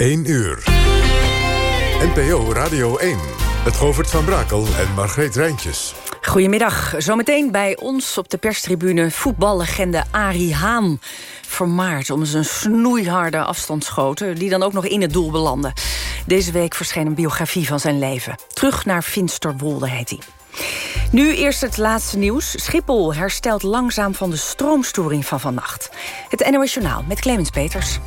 1 uur. NPO Radio 1. Het Govert van Brakel en Margreet Rijntjes. Goedemiddag. Zometeen bij ons op de perstribune voetballegende Arie Haan. Vermaard om zijn snoeiharde afstandsschoten... die dan ook nog in het doel belanden. Deze week verscheen een biografie van zijn leven. Terug naar Finsterwolde heet hij. Nu eerst het laatste nieuws. Schiphol herstelt langzaam van de stroomstoring van vannacht. Het NOS Journaal met Clemens Peters.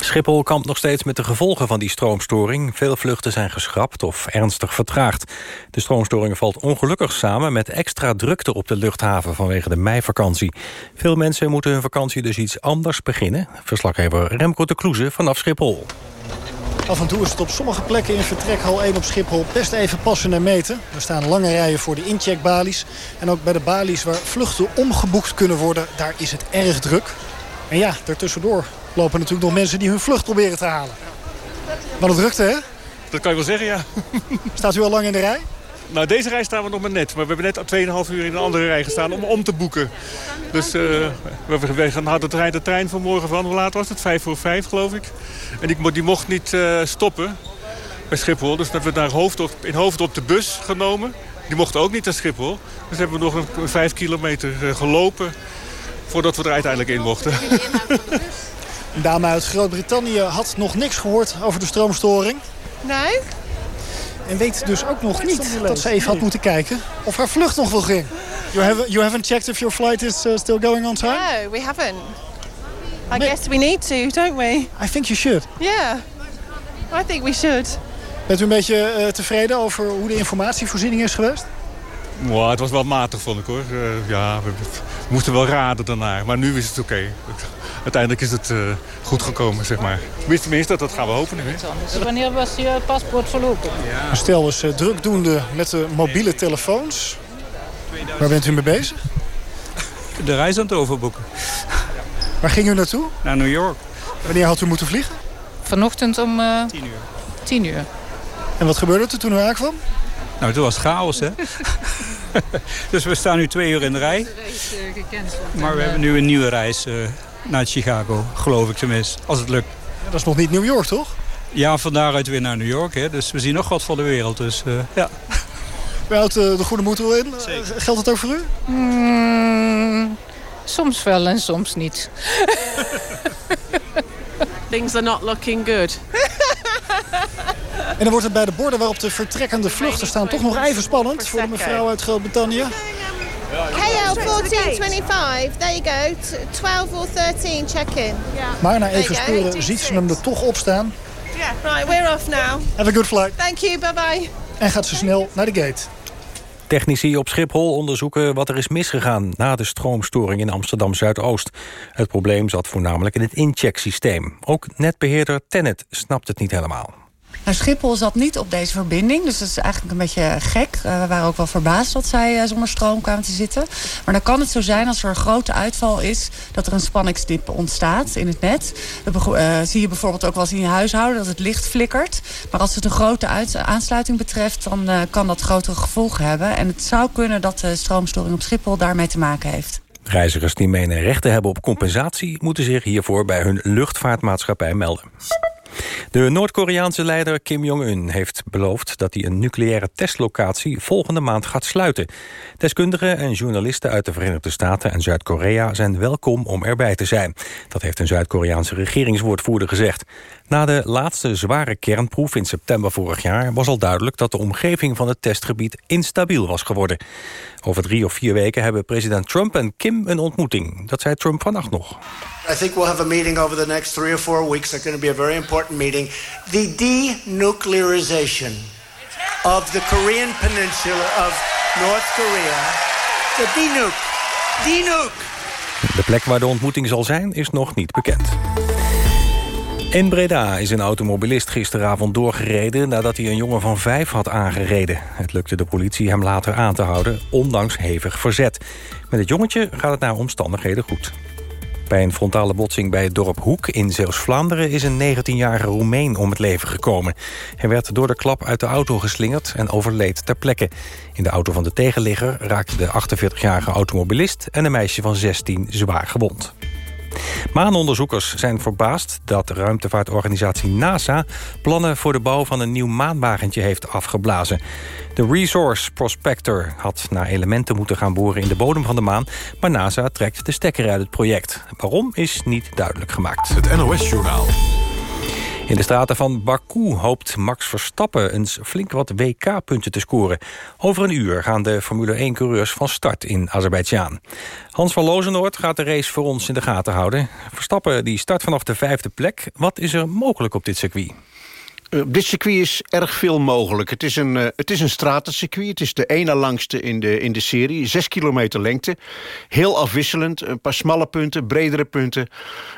Schiphol kampt nog steeds met de gevolgen van die stroomstoring. Veel vluchten zijn geschrapt of ernstig vertraagd. De stroomstoring valt ongelukkig samen met extra drukte op de luchthaven vanwege de meivakantie. Veel mensen moeten hun vakantie dus iets anders beginnen. Verslaggever Remco de Kloeze vanaf Schiphol. Af en toe is het op sommige plekken in vertrekhal 1 op Schiphol best even passen en meten. Er staan lange rijen voor de incheckbalies. En ook bij de balies waar vluchten omgeboekt kunnen worden, daar is het erg druk. En ja, daartussendoor lopen natuurlijk nog mensen die hun vlucht proberen te halen. Wat een drukte, hè? Dat kan je wel zeggen, ja. Staat u al lang in de rij? Nou, deze rij staan we nog maar net. Maar we hebben net 2,5 uur in een andere rij gestaan om om te boeken. Dus uh, we, gaan hadden de trein, de trein vanmorgen van, hoe laat was het? Vijf voor vijf, geloof ik. En die, die mocht niet uh, stoppen bij Schiphol. Dus dat hebben we naar Hoofddorp, in Hoofddorp de bus genomen. Die mocht ook niet naar Schiphol. Dus hebben we nog een, vijf kilometer uh, gelopen voordat we er uiteindelijk in mochten. Een dame uit Groot-Brittannië had nog niks gehoord over de stroomstoring. Nee. En weet dus ook nog niet dat ze even had moeten kijken of haar vlucht nog wel ging. You, have, you haven't checked if your flight is uh, still going on time? No, we haven't. I guess we need to, don't we? I think you should. Yeah, I think we should. Bent u een beetje uh, tevreden over hoe de informatievoorziening is geweest? Wow, het was wel matig, vond ik hoor. Uh, ja, we, we, moesten wel raden daarna, maar nu is het oké. Okay uiteindelijk is het uh, goed gekomen, zeg maar. Tenminste, dat, dat gaan we hopen nu. Hè? Wanneer was je paspoort verlopen? Ja. Stel uh, drukdoende met de mobiele telefoons. Waar bent u mee bezig? De reis aan het overboeken. Waar ging u naartoe? Naar New York. Wanneer had u moeten vliegen? Vanochtend om... Uh, tien uur. Tien uur. En wat gebeurde er toen u aankwam? Nou, toen was chaos, hè. dus we staan nu twee uur in de rij. Maar we hebben nu een nieuwe reis uh, naar Chicago, geloof ik tenminste, als het lukt. Ja, dat is nog niet New York, toch? Ja, van daaruit weer naar New York. Hè. Dus we zien nog wat van de wereld. Dus, uh, ja. U houdt uh, de goede moed wel in. Zeker. geldt het ook voor u? Mm, soms wel en soms niet. Things are not looking good. En dan wordt het bij de borden waarop de vertrekkende vluchten staan... toch nog even spannend voor de mevrouw uit Groot-Brittannië. KL 1425, there you go. 12 or 13, check in. Maar na even sporen ziet ze hem er toch op staan. Yeah. Right, we're off now. Have a good flight. Thank you, bye bye. En gaat ze snel naar de gate. Technici op Schiphol onderzoeken wat er is misgegaan... na de stroomstoring in Amsterdam-Zuidoost. Het probleem zat voornamelijk in het inchecksysteem. Ook netbeheerder Tennet snapt het niet helemaal. Schiphol zat niet op deze verbinding, dus dat is eigenlijk een beetje gek. Uh, we waren ook wel verbaasd dat zij uh, zonder stroom kwamen te zitten. Maar dan kan het zo zijn als er een grote uitval is... dat er een spanningsdip ontstaat in het net. Dat uh, zie je bijvoorbeeld ook wel eens in je huishouden dat het licht flikkert. Maar als het een grote aansluiting betreft... dan kan dat grotere gevolgen hebben. En het zou kunnen dat de stroomstoring op Schiphol daarmee te maken heeft. Reizigers die menen rechten hebben op compensatie... moeten zich hiervoor bij hun luchtvaartmaatschappij melden. De Noord-Koreaanse leider Kim Jong-un heeft beloofd... dat hij een nucleaire testlocatie volgende maand gaat sluiten. Deskundigen en journalisten uit de Verenigde Staten en Zuid-Korea... zijn welkom om erbij te zijn. Dat heeft een Zuid-Koreaanse regeringswoordvoerder gezegd. Na de laatste zware kernproef in september vorig jaar... was al duidelijk dat de omgeving van het testgebied instabiel was geworden. Over drie of vier weken hebben president Trump en Kim een ontmoeting. Dat zei Trump vannacht nog. I think we'll have a meeting over the next three or four weeks. It's going to be a very important meeting. The denuclearization of the Korean peninsula of North Korea. The denuke. Denuke. De plek waar de ontmoeting zal zijn is nog niet bekend. In Breda is een automobilist gisteravond doorgereden... nadat hij een jongen van vijf had aangereden. Het lukte de politie hem later aan te houden, ondanks hevig verzet. Met het jongetje gaat het naar omstandigheden goed. Bij een frontale botsing bij het dorp Hoek in Zeeuws-Vlaanderen... is een 19-jarige Roemeen om het leven gekomen. Hij werd door de klap uit de auto geslingerd en overleed ter plekke. In de auto van de tegenligger raakte de 48-jarige automobilist... en een meisje van 16 zwaar gewond. Maanonderzoekers zijn verbaasd dat ruimtevaartorganisatie NASA... plannen voor de bouw van een nieuw maanwagentje heeft afgeblazen. De Resource Prospector had naar elementen moeten gaan boren in de bodem van de maan... maar NASA trekt de stekker uit het project. Waarom is niet duidelijk gemaakt. Het NOS-journaal. In de straten van Baku hoopt Max Verstappen eens flink wat WK-punten te scoren. Over een uur gaan de Formule 1-coureurs van start in Azerbeidzjan. Hans van Lozenoord gaat de race voor ons in de gaten houden. Verstappen die start vanaf de vijfde plek. Wat is er mogelijk op dit circuit? Uh, dit circuit is erg veel mogelijk. Het is een, uh, het is een stratencircuit. Het is de ene langste in de, in de serie. Zes kilometer lengte. Heel afwisselend. Een paar smalle punten, bredere punten.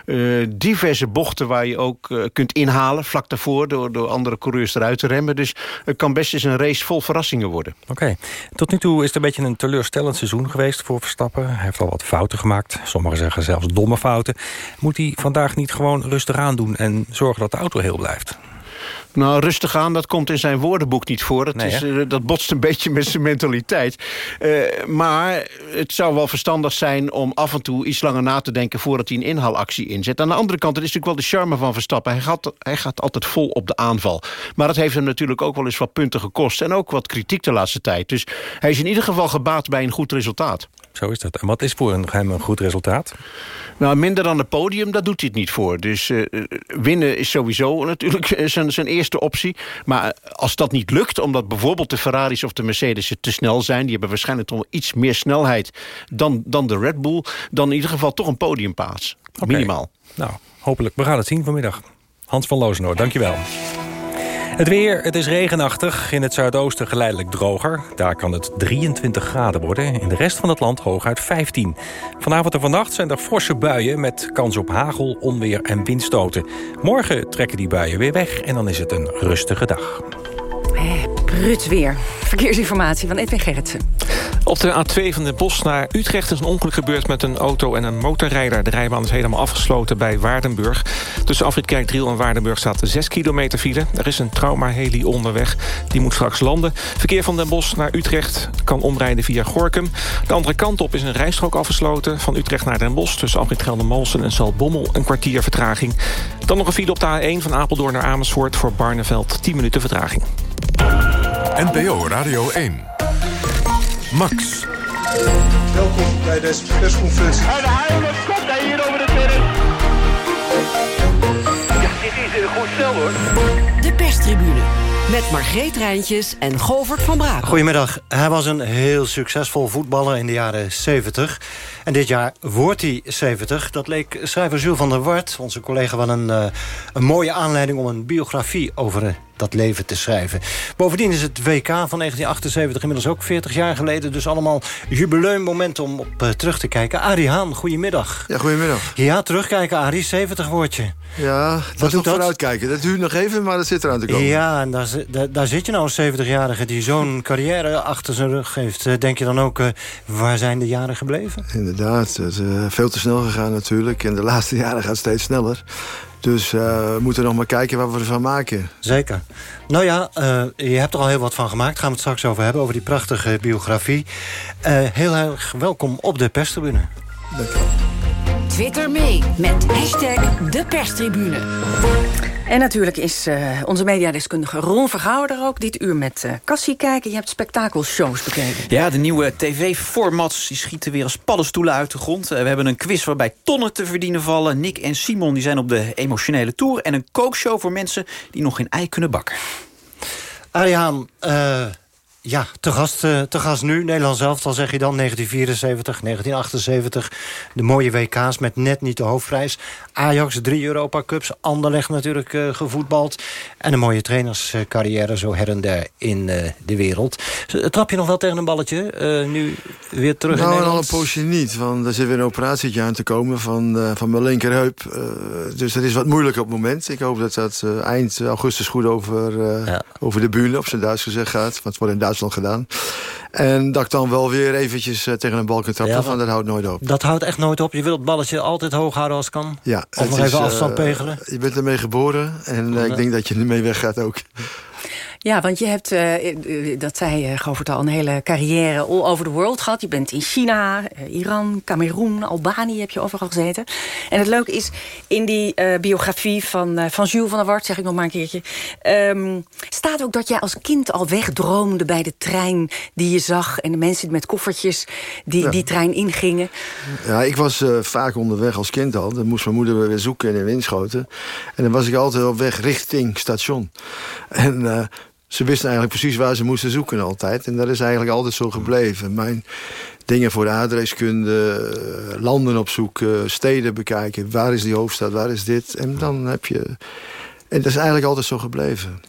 Uh, diverse bochten waar je ook kunt inhalen. Vlak daarvoor door, door andere coureurs eruit te remmen. Dus het kan best eens een race vol verrassingen worden. Oké. Tot nu toe is het een beetje een teleurstellend seizoen geweest voor Verstappen. Hij heeft al wat fouten gemaakt. Sommigen zeggen zelfs domme fouten. Moet hij vandaag niet gewoon rustig aan doen... en zorgen dat de auto heel blijft? Nou, rustig aan, dat komt in zijn woordenboek niet voor. Dat, Nee, is, eh, dat botst een beetje met zijn mentaliteit. Eh, maar het zou wel verstandig zijn om af en toe iets langer na te denken... voordat hij een inhaalactie inzet. Aan de andere kant, het is natuurlijk wel de charme van Verstappen. Hij gaat, hij gaat altijd vol op de aanval. Maar dat heeft hem natuurlijk ook wel eens wat punten gekost. En ook wat kritiek de laatste tijd. Dus hij is in ieder geval gebaat bij een goed resultaat. Zo is dat. En wat is voor hem een goed resultaat? Nou, minder dan het podium, daar doet hij het niet voor. Dus uh, winnen is sowieso natuurlijk zijn, zijn eerste optie. Maar als dat niet lukt, omdat bijvoorbeeld de Ferraris of de Mercedes te snel zijn... die hebben waarschijnlijk toch wel iets meer snelheid dan, dan de Red Bull... dan in ieder geval toch een podiumpaas. Minimaal. Nou, hopelijk. We gaan het zien vanmiddag. Hans van Lozenoord, dankjewel. Het weer, het is regenachtig. In het zuidoosten geleidelijk droger. Daar kan het 23 graden worden. In de rest van het land hooguit 15. Vanavond en vannacht zijn er forse buien... met kans op hagel, onweer en windstoten. Morgen trekken die buien weer weg... en dan is het een rustige dag. Prut weer. Verkeersinformatie van Edwin Gerritsen. Op de A2 van Den Bosch naar Utrecht is een ongeluk gebeurd met een auto en een motorrijder. De rijbaan is helemaal afgesloten bij Waardenburg. Tussen Afrit Kerkdriel en Waardenburg staat 6 kilometer file. Er is een trauma-heli onderweg. Die moet straks landen. Verkeer van Den Bosch naar Utrecht kan omrijden via Gorkum. De andere kant op is een rijstrook afgesloten. Van Utrecht naar Den Bosch tussen Afrit Geldermalsen en Zaltbommel. Een kwartier vertraging. Dan nog een file op de A1 van Apeldoorn naar Amersfoort... voor Barneveld 10 minuten vertraging. NPO Radio 1. Max. Welkom bij deze persconferentie. En Heijlen komt hij hier over de terrein. Ja, dit is een goed stel hoor. De perstribune met Margreet Rijntjes en Govert van Brakel. Goedemiddag. Hij was een heel succesvol voetballer in de jaren 70. En dit jaar wordt hij 70. Dat leek schrijver Jules van der Wart, onze collega, wel een, uh, een mooie aanleiding... om een biografie over dat leven te schrijven. Bovendien is het WK van 1978 inmiddels ook 40 jaar geleden. Dus allemaal jubileummomenten om op uh, terug te kijken. Arie Haan, goedemiddag. Ja, goedemiddag. Ja, terugkijken, Arie, 70 woordje. Ja, dat Wat nog vooruitkijken. Dat duurt nog even, maar dat zit eraan te komen. Ja, en daar, daar, daar zit je nou een 70-jarige die zo'n carrière achter zijn rug heeft. Denk je dan ook, uh, waar zijn de jaren gebleven? Inderdaad, het is uh, veel te snel gegaan natuurlijk. En de laatste jaren gaat het steeds sneller. Dus uh, we moeten nog maar kijken wat we ervan maken. Zeker. Nou ja, uh, je hebt er al heel wat van gemaakt. Gaan we het straks over hebben, over die prachtige biografie. Uh, heel erg welkom op de perstribune. Dank je wel. Twitter mee met hashtag de perstribune. En natuurlijk is uh, onze mediadeskundige Ron Vergouwen er ook. Dit uur met uh, Cassie kijken. Je hebt spektakelshows bekeken. Ja, de nieuwe tv-formats die schieten weer als paddenstoelen uit de grond. Uh, we hebben een quiz waarbij tonnen te verdienen vallen. Nick en Simon die zijn op de emotionele tour. En een kookshow voor mensen die nog geen ei kunnen bakken. Ariaan, ja, te gast, uh, te gast nu. Nederland zelf, al zeg je dan 1974, 1978. De mooie WK's met net niet de hoofdprijs. Ajax, drie Europa Cups. Anderlecht natuurlijk uh, gevoetbald. En een mooie trainerscarrière zo her en der in uh, de wereld. Trap je nog wel tegen een balletje? nu weer terug nou, in Nederland? al een poosje niet. Want er zit weer een operatietje aan te komen van, van mijn linkerheup. dus dat is wat moeilijk op het moment. Ik hoop dat dat eind augustus goed over, ja. over de bühne, op zijn Duits gezegd gaat. Want het wordt in Duitsland gedaan. En dat ik dan wel weer eventjes uh, tegen een bal kan trappen. Ja, van, dat houdt nooit op. Dat houdt echt nooit op. Je wilt het balletje altijd hoog houden als kan. Ja, of nog is, even afstand uh, pegelen. Je bent ermee geboren. En uh, ik denk dat je ermee weggaat ook. Ja, want je hebt, uh, dat zei uh, Govert al, een hele carrière all over the world gehad. Je bent in China, Iran, Cameroen, Albanië heb je overal gezeten. En het leuke is, in die biografie van, van Jules van der Wart, zeg ik nog maar een keertje... Um, staat ook dat jij als kind al wegdroomde bij de trein die je zag... en de mensen met koffertjes die ja. die trein ingingen. Ja, ik was vaak onderweg als kind al. Dan moest mijn moeder weer zoeken in Winschoten. En dan was ik altijd op weg richting station. En ze wisten eigenlijk precies waar ze moesten zoeken altijd. En dat is eigenlijk altijd zo gebleven. Mijn dingen voor de aardrijkskunde, uh, landen opzoeken, steden bekijken. Waar is die hoofdstad, waar is dit? En dan heb je... En dat is eigenlijk altijd zo gebleven.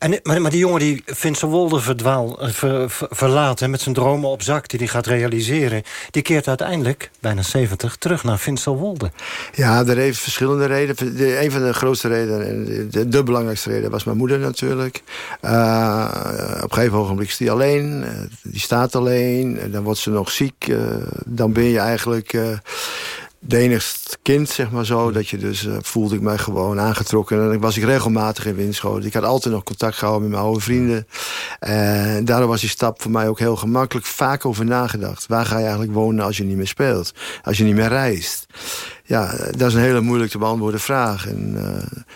En, maar, maar die jongen die Wolde verdwaal, eh, ver, ver, verlaat... Met zijn dromen op zak die hij gaat realiseren... die keert uiteindelijk, bijna 70, terug naar Wolde. Ja, er heeft verschillende redenen. De, een van de grootste redenen, de, de belangrijkste reden... was mijn moeder natuurlijk. Uh, op een gegeven ogenblik is die alleen. Uh, die staat alleen. dan wordt ze nog ziek. Uh, dan ben je eigenlijk enigste kind, zeg maar zo. Dat je dus, uh, voelde ik mij gewoon aangetrokken. En dan was ik regelmatig in Winschoten. Ik had altijd nog contact gehouden met mijn oude vrienden. En daardoor was die stap voor mij ook heel gemakkelijk. Vaak over nagedacht. Waar ga je eigenlijk wonen als je niet meer speelt? Als je niet meer reist? Ja, dat is een hele moeilijk te beantwoorden vraag. En uh,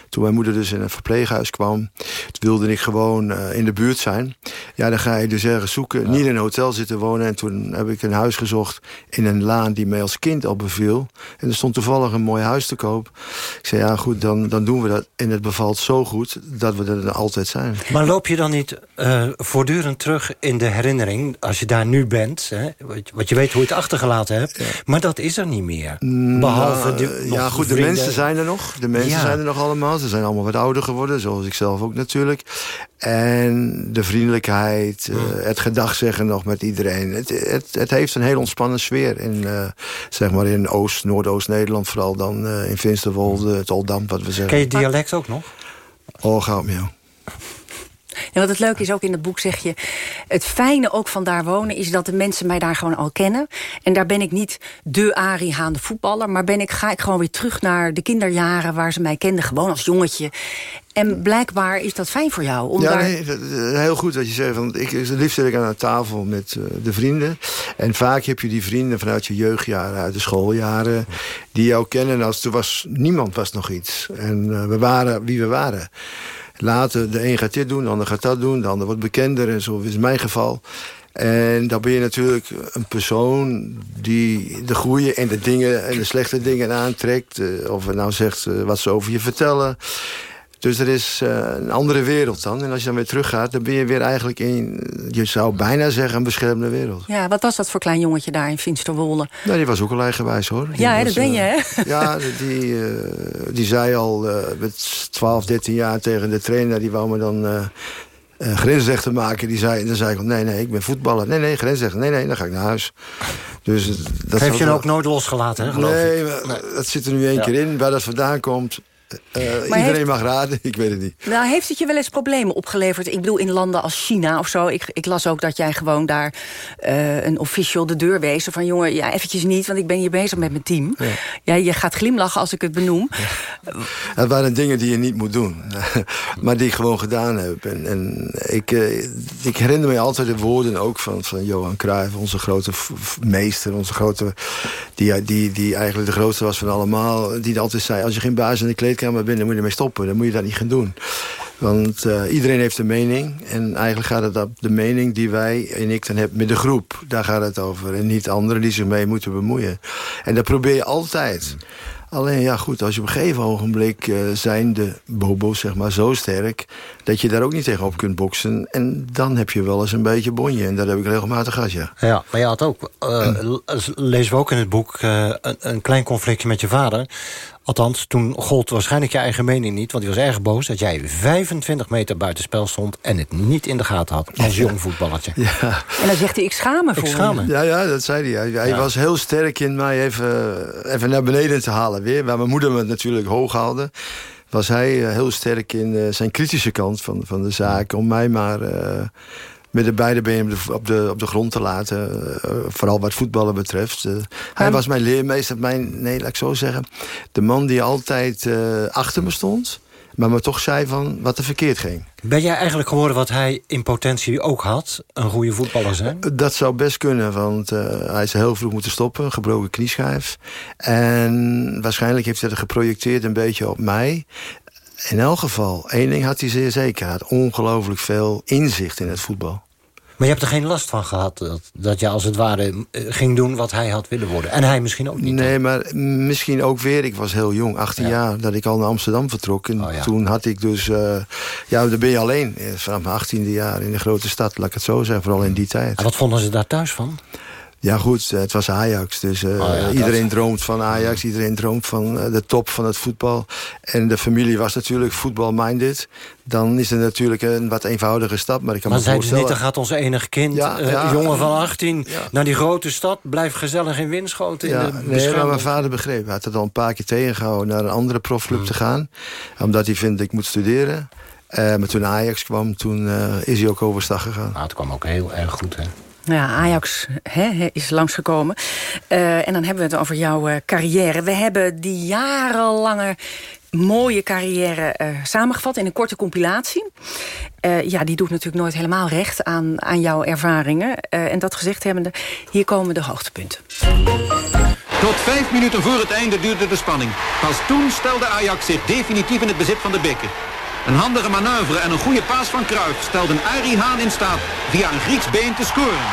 toen mijn moeder dus in een verpleeghuis kwam... wilde ik gewoon uh, in de buurt zijn. Ja, dan ga je dus ergens zoeken. Ja. Niet in een hotel zitten wonen. En toen heb ik een huis gezocht in een laan die mij als kind al beviel. En er stond toevallig een mooi huis te koop. Ik zei, ja goed, dan, dan doen we dat. En het bevalt zo goed dat we er altijd zijn. Maar loop je dan niet uh, voortdurend terug in de herinnering... als je daar nu bent, hè? want je weet hoe je het achtergelaten hebt... Ja. maar dat is er niet meer. Behalve uh, ja, goed, de mensen zijn er nog. De mensen ja. zijn er nog allemaal. Ze zijn allemaal wat ouder geworden, zoals ik zelf ook natuurlijk. En de vriendelijkheid, uh, het gedag zeggen nog met iedereen. Het, het, het heeft een heel ontspannen sfeer. In, uh, zeg maar in Oost, Noordoost-Nederland, vooral dan in Finsterwolde, het Oldambt, wat we zeggen. Ken je dialect ook nog? Oh, ga op jou. En wat het leuke is, ook in het boek zeg je... het fijne ook van daar wonen is dat de mensen mij daar gewoon al kennen. En daar ben ik niet de Arie Haan, de voetballer... maar ben ik, ga ik gewoon weer terug naar de kinderjaren... waar ze mij kenden, gewoon als jongetje. En blijkbaar is dat fijn voor jou. Om ja, daar... nee, heel goed wat je zegt. Want ik, het liefst zit ik aan de tafel met uh, de vrienden. En vaak heb je die vrienden vanuit je jeugdjaren, uit de schooljaren... die jou kennen als er was... Niemand was nog iets. En uh, we waren wie we waren. Later, de een gaat dit doen, de ander gaat dat doen... de ander wordt bekender en zo is mijn geval. En dan ben je natuurlijk een persoon die de goede en de dingen en de slechte dingen aantrekt. Of het nou zegt wat ze over je vertellen. Dus er is uh, een andere wereld dan. En als je dan weer teruggaat, dan ben je weer eigenlijk in... je zou bijna zeggen een beschermde wereld. Ja, wat was dat voor klein jongetje daar in Finsterwolde? Nou, die was ook al eigenwijs, hoor. Die ja, was, dat ben je, hè? Uh, ja, die, uh, die zei al met 12, 13 jaar tegen de trainer... die wou me dan... Uh, grensrechten maken. Die zei, dan zei ik, nee, nee, ik ben voetballer. Nee, nee, grensrechten. Nee, nee, dan ga ik naar huis. Dus dat Heeft je hem ook nooit losgelaten, hè, geloof nee, ik? Nee, dat zit er nu één ja. keer in. Waar dat vandaan komt, Uh, iedereen heeft, mag raden, ik weet het niet. Nou, heeft het je wel eens problemen opgeleverd? Ik bedoel, in landen als China of zo. Ik, ik las ook dat jij gewoon daar uh, een official de deur wees. Van jongen, ja, eventjes niet, want ik ben hier bezig met mijn team. Ja. ja je gaat glimlachen als ik het benoem. Ja. Het waren dingen die je niet moet doen. maar die ik gewoon gedaan heb. En, en ik, uh, ik herinner me altijd de woorden ook van, van Johan Cruijff. Onze grote meester, onze grote... Die, die, die eigenlijk de grootste was van allemaal. Die altijd zei, als je geen baas in de kleedkamer maar binnen, moet je ermee stoppen. Dan moet je dat niet gaan doen. Want uh, iedereen heeft een mening. En eigenlijk gaat het op de mening die wij en ik dan heb met de groep. Daar gaat het over. En niet anderen die zich mee moeten bemoeien. En dat probeer je altijd. Alleen ja goed, als je op een gegeven ogenblik uh, zijn de bobo's zeg maar zo sterk... dat je daar ook niet tegenop kunt boksen. En dan heb je wel eens een beetje bonje. En dat heb ik regelmatig gehad, ja. Ja, maar je had ook, uh, lezen we ook in het boek... Een, een klein conflictje met je vader. Althans, toen gold waarschijnlijk je eigen mening niet... want hij was erg boos dat jij 25 meter buitenspel stond... en het niet in de gaten had als jong voetballertje. Ja. En dan zegt hij, ik schaam me voor ik schaam me. Ja, ja, dat zei hij. Hij ja. was heel sterk in mij even, even naar beneden te halen weer. Waar mijn moeder me natuurlijk hoog haalde was hij heel sterk in uh, zijn kritische kant van, van de zaak... om mij maar... Uh, met de beide benen op de, op de, op de grond te laten. Uh, vooral wat voetballen betreft. Uh, hij was mijn leermeester, mijn, nee, laat ik zo zeggen. De man die altijd uh, achter me stond. Maar me toch zei van wat er verkeerd ging. Ben jij eigenlijk geworden wat hij in potentie ook had? Een goede voetballer zijn? Dat zou best kunnen, want hij is heel vroeg moeten stoppen. Gebroken knieschijf. En waarschijnlijk heeft hij dat geprojecteerd een beetje op mij. In elk geval, één ding had hij zeer zeker. Hij had ongelooflijk veel inzicht in het voetbal. Maar je hebt er geen last van gehad dat, dat je als het ware eh, ging doen wat hij had willen worden. En hij misschien ook niet. Nee, maar misschien ook weer. Ik was heel jong, 18 jaar, dat ik al naar Amsterdam vertrok. En Oh, toen had ik dus... Uh, ja, dan ben je alleen eh, vanaf mijn 18e jaar in de grote stad. Laat ik het zo zeggen, vooral in die tijd. En wat vonden ze daar thuis van? Ja goed, het was Ajax. Dus uh, oh ja, iedereen droomt van Ajax. Iedereen droomt van uh, de top van het voetbal. En de familie was natuurlijk voetbal-minded. Dan is het natuurlijk een wat eenvoudige stap. Maar ik kan maar me voorstellen... niet, dan gaat ons enig kind, ja, uh, ja, jongen van 18... naar die grote stad, blijf gezellig in Winschoten. Ja, in de nee, maar mijn vader begreep. Hij had het al een paar keer tegengehouden naar een andere profclub Hmm. te gaan. Omdat hij vindt, ik moet studeren. maar toen Ajax kwam, toen is hij ook overstag gegaan. Nou, het kwam ook heel erg goed, hè? Ja, Ajax hè, is langsgekomen. Uh, en dan hebben we het over jouw uh, carrière. We hebben die jarenlange mooie carrière uh, samengevat in een korte compilatie. ja, die doet natuurlijk nooit helemaal recht aan, aan jouw ervaringen. en dat gezegd hebbende, hier komen de hoogtepunten. Tot vijf minuten voor het einde duurde de spanning. Pas toen stelde Ajax zich definitief in het bezit van de beker. Een handige manoeuvre en een goede paas van Cruijff stelden Arie Haan in staat via een Grieks been te scoren.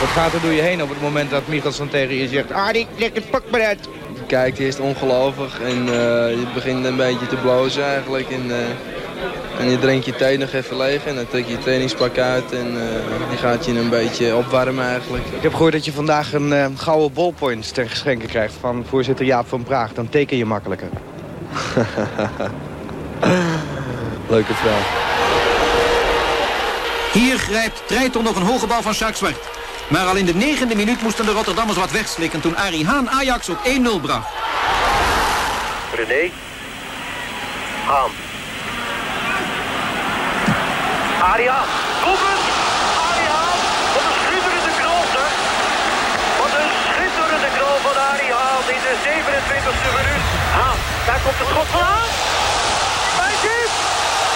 Wat gaat er door je heen op het moment dat Michelsson tegen je zegt... Arie, leg het pak maar uit. Je kijkt eerst ongelovig en uh, je begint een beetje te blozen eigenlijk. En, uh, en je drinkt je thee nog even leeg en dan trek je je trainingspak uit en uh, die gaat je een beetje opwarmen eigenlijk. Ik heb gehoord dat je vandaag een gouden ballpoint ter geschenken krijgt van voorzitter Jaap van Praag. Dan teken je makkelijker. Leuke vraag. Hier grijpt Treitel nog een hoge bal van Sjaak Zwart. Maar al in de negende minuut moesten de Rotterdammers wat wegslikken... toen Arie Haan Ajax op 1-0 bracht. René. Haan. Arie Haan. Doelpunt! Arie Haan. Wat een schitterende goal, zeg. Wat een schitterende goal van Arie Haan in de 27e minuut. Haan. Daar komt het schot van Haan. Hij ziet.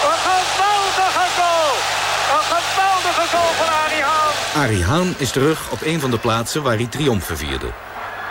Een geweldige goal. Een geweldige goal van Arie Haan. Arie Haan is terug op een van de plaatsen waar hij triomfen vierde.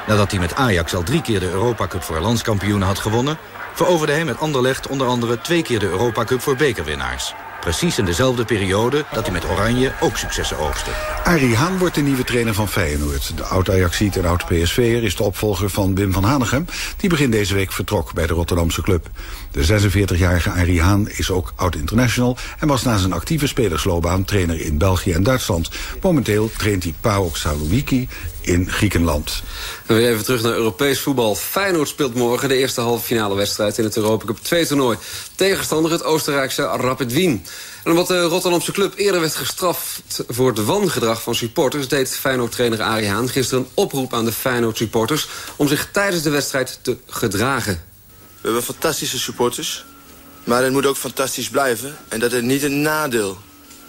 Nadat hij met Ajax al drie keer de Europa Cup voor landskampioenen had gewonnen... veroverde hij met Anderlecht onder andere twee keer de Europa Cup voor bekerwinnaars. Precies in dezelfde periode dat hij met Oranje ook successen oogste. Arie Haan wordt de nieuwe trainer van Feyenoord. De oud-Ajaxiet en oud-PSV'er is de opvolger van Wim van Hanegem... die begin deze week vertrok bij de Rotterdamse club. De 46-jarige Arie Haan is ook oud-international... en was na zijn actieve spelersloopbaan trainer in België en Duitsland. Momenteel traint hij PAOK Saloniki in Griekenland. En weer even terug naar Europees voetbal. Feyenoord speelt morgen de eerste halve finale wedstrijd... in het Europa Cup 2-toernooi. Tegenstander het Oostenrijkse Rapid Wien. En omdat de Rotterdamse club eerder werd gestraft voor het wangedrag van supporters... deed Feyenoord-trainer Arie Haan gisteren een oproep aan de Feyenoord-supporters... om zich tijdens de wedstrijd te gedragen. We hebben fantastische supporters. Maar het moet ook fantastisch blijven. En dat het niet een nadeel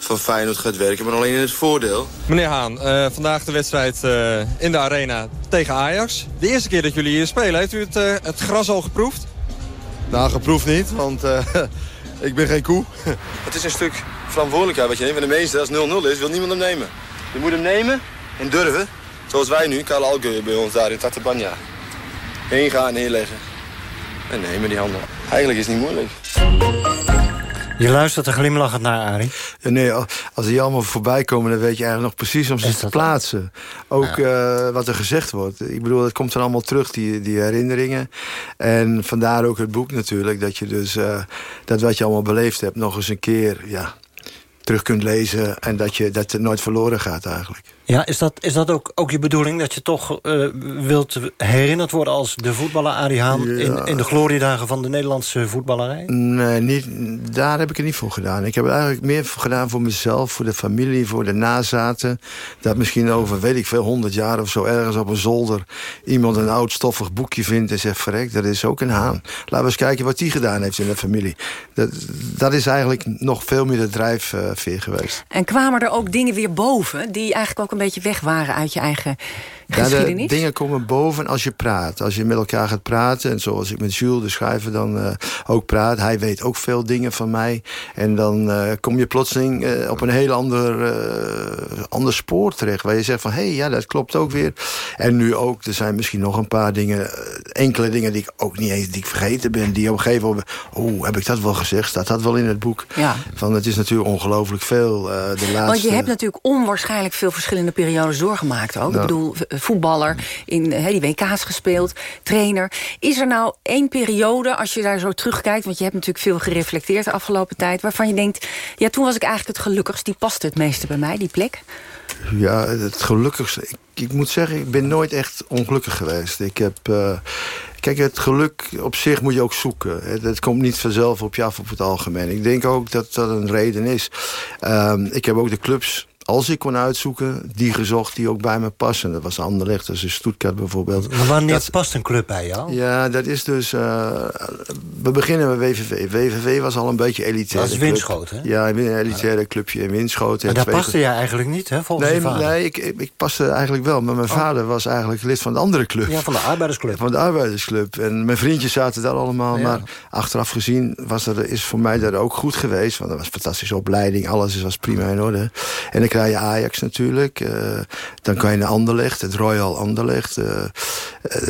van Feyenoord gaat werken, maar alleen in het voordeel. Meneer Haan, uh, vandaag de wedstrijd uh, in de arena tegen Ajax. De eerste keer dat jullie hier spelen, heeft u het, uh, het gras al geproefd? Nou, geproefd niet, want ik ben geen koe. het is een stuk verantwoordelijkheid wat je neemt. En de meeste, als 0-0 is, wil niemand hem nemen. Je moet hem nemen en durven. Zoals wij nu, Karl Alke bij ons daar in Tatabanya. Heen gaan, neerleggen. En nemen die handen. Eigenlijk is het niet moeilijk. Je luistert er glimlachend naar, Arie. Ja, nee, als die allemaal voorbij komen... dan weet je eigenlijk nog precies om ze te plaatsen. Ook ja. uh, wat er gezegd wordt. Ik bedoel, het komt dan allemaal terug, die, die herinneringen. En vandaar ook het boek natuurlijk. Dat je dus uh, dat wat je allemaal beleefd hebt... nog eens een keer ja, terug kunt lezen. En dat, je, dat het nooit verloren gaat eigenlijk. Ja, is dat, is dat ook, ook je bedoeling? Dat je toch uh, wilt herinnerd worden als de voetballer Arie Haan... Ja. In, in de gloriedagen van de Nederlandse voetballerij? Nee, niet, daar heb ik het niet voor gedaan. Ik heb het eigenlijk meer voor gedaan voor mezelf, voor de familie, voor de nazaten. Dat misschien over, weet ik veel, honderd jaar of zo... ergens op een zolder iemand een oud stoffig boekje vindt... en zegt, verrek, dat is ook een Haan. Laten we eens kijken wat die gedaan heeft in de familie. Dat, dat is eigenlijk nog veel meer de drijfveer geweest. En kwamen er ook dingen weer boven... die eigenlijk ook een beetje weg waren uit je eigen Ja, de geschiedenis? dingen komen boven als je praat. Als je met elkaar gaat praten. En zoals ik met Jules, de schrijver, dan eh, ook praat. Hij weet ook veel dingen van mij. En dan eh, kom je plotseling eh, op een heel ander, ander spoor terecht. Waar je zegt van, hé, hey, ja, dat klopt ook weer. En nu ook, er zijn misschien nog een paar dingen... enkele dingen die ik ook niet eens die ik vergeten ben. Die op een gegeven moment... Oh, heb ik dat wel gezegd? Staat dat wel in het boek? Ja. Van, het is natuurlijk ongelooflijk veel. de laatste... Want je hebt natuurlijk onwaarschijnlijk veel verschillende periodes doorgemaakt ook. Ik bedoel, voetballer, in eh, die WK's gespeeld, trainer. Is er nou één periode, als je daar zo terugkijkt... want je hebt natuurlijk veel gereflecteerd de afgelopen tijd... waarvan je denkt, ja, toen was ik eigenlijk het gelukkigst. Die paste het meeste bij mij, die plek. Ja, het gelukkigste. Ik, ik moet zeggen, ik ben nooit echt ongelukkig geweest. Ik heb... eh, kijk, het geluk op zich moet je ook zoeken. Het, het komt niet vanzelf op je af op het algemeen. Ik denk ook dat dat een reden is. Ehm, ik heb ook de clubs... Als ik kon uitzoeken, die gezocht die ook bij me passen. Dat was Anderlecht, dat is Stuttgart bijvoorbeeld. Maar wanneer Dat- past een club bij jou? ja, dat is dus... eh, we beginnen met WVV. WVV was al een beetje elitair. Dat is Winschoten, hè? Ja, een elitaire clubje in Winschoten. Maar daar Twee- paste jij eigenlijk niet, hè, volgens nee, je vader? Nee, ik, ik, ik paste eigenlijk wel. Maar mijn vader was eigenlijk lid van de andere club. Ja, van de arbeidersclub. Van de arbeidersclub. En mijn vriendjes zaten daar allemaal. Ja. Maar achteraf gezien was dat, is voor mij dat ook goed geweest. Want dat was een fantastische opleiding. Alles was prima in orde. En dan krijg je Ajax natuurlijk. eh, dan kan je naar Anderlecht. Het Royal Anderlecht. eh,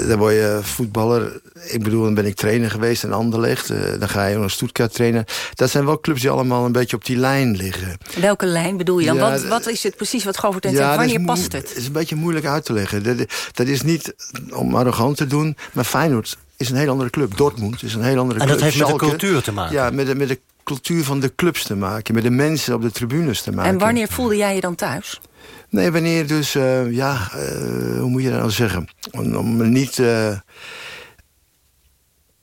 dan word je voetballer. Ik bedoel, dan ben ik trainer geweest in Anderlecht. dan ga je naar Stuttgart trainen. Dat zijn wel clubs die allemaal een beetje op die lijn liggen. Welke lijn bedoel je dan? Ja, wat, wat is het precies wat Govert en zegt? is Wanneer past het? is een beetje moeilijk uit te leggen. Dat, dat is niet om arrogant te doen. Maar Feyenoord is een heel andere club. Dortmund is een heel andere En club. dat heeft met de cultuur te maken? Ja, met de, met de cultuur van de clubs te maken. Met de mensen op de tribunes te maken. En wanneer voelde jij je dan thuis? Nee, wanneer dus, eh, ja, eh, hoe moet je dat nou zeggen? Om, om niet... eh,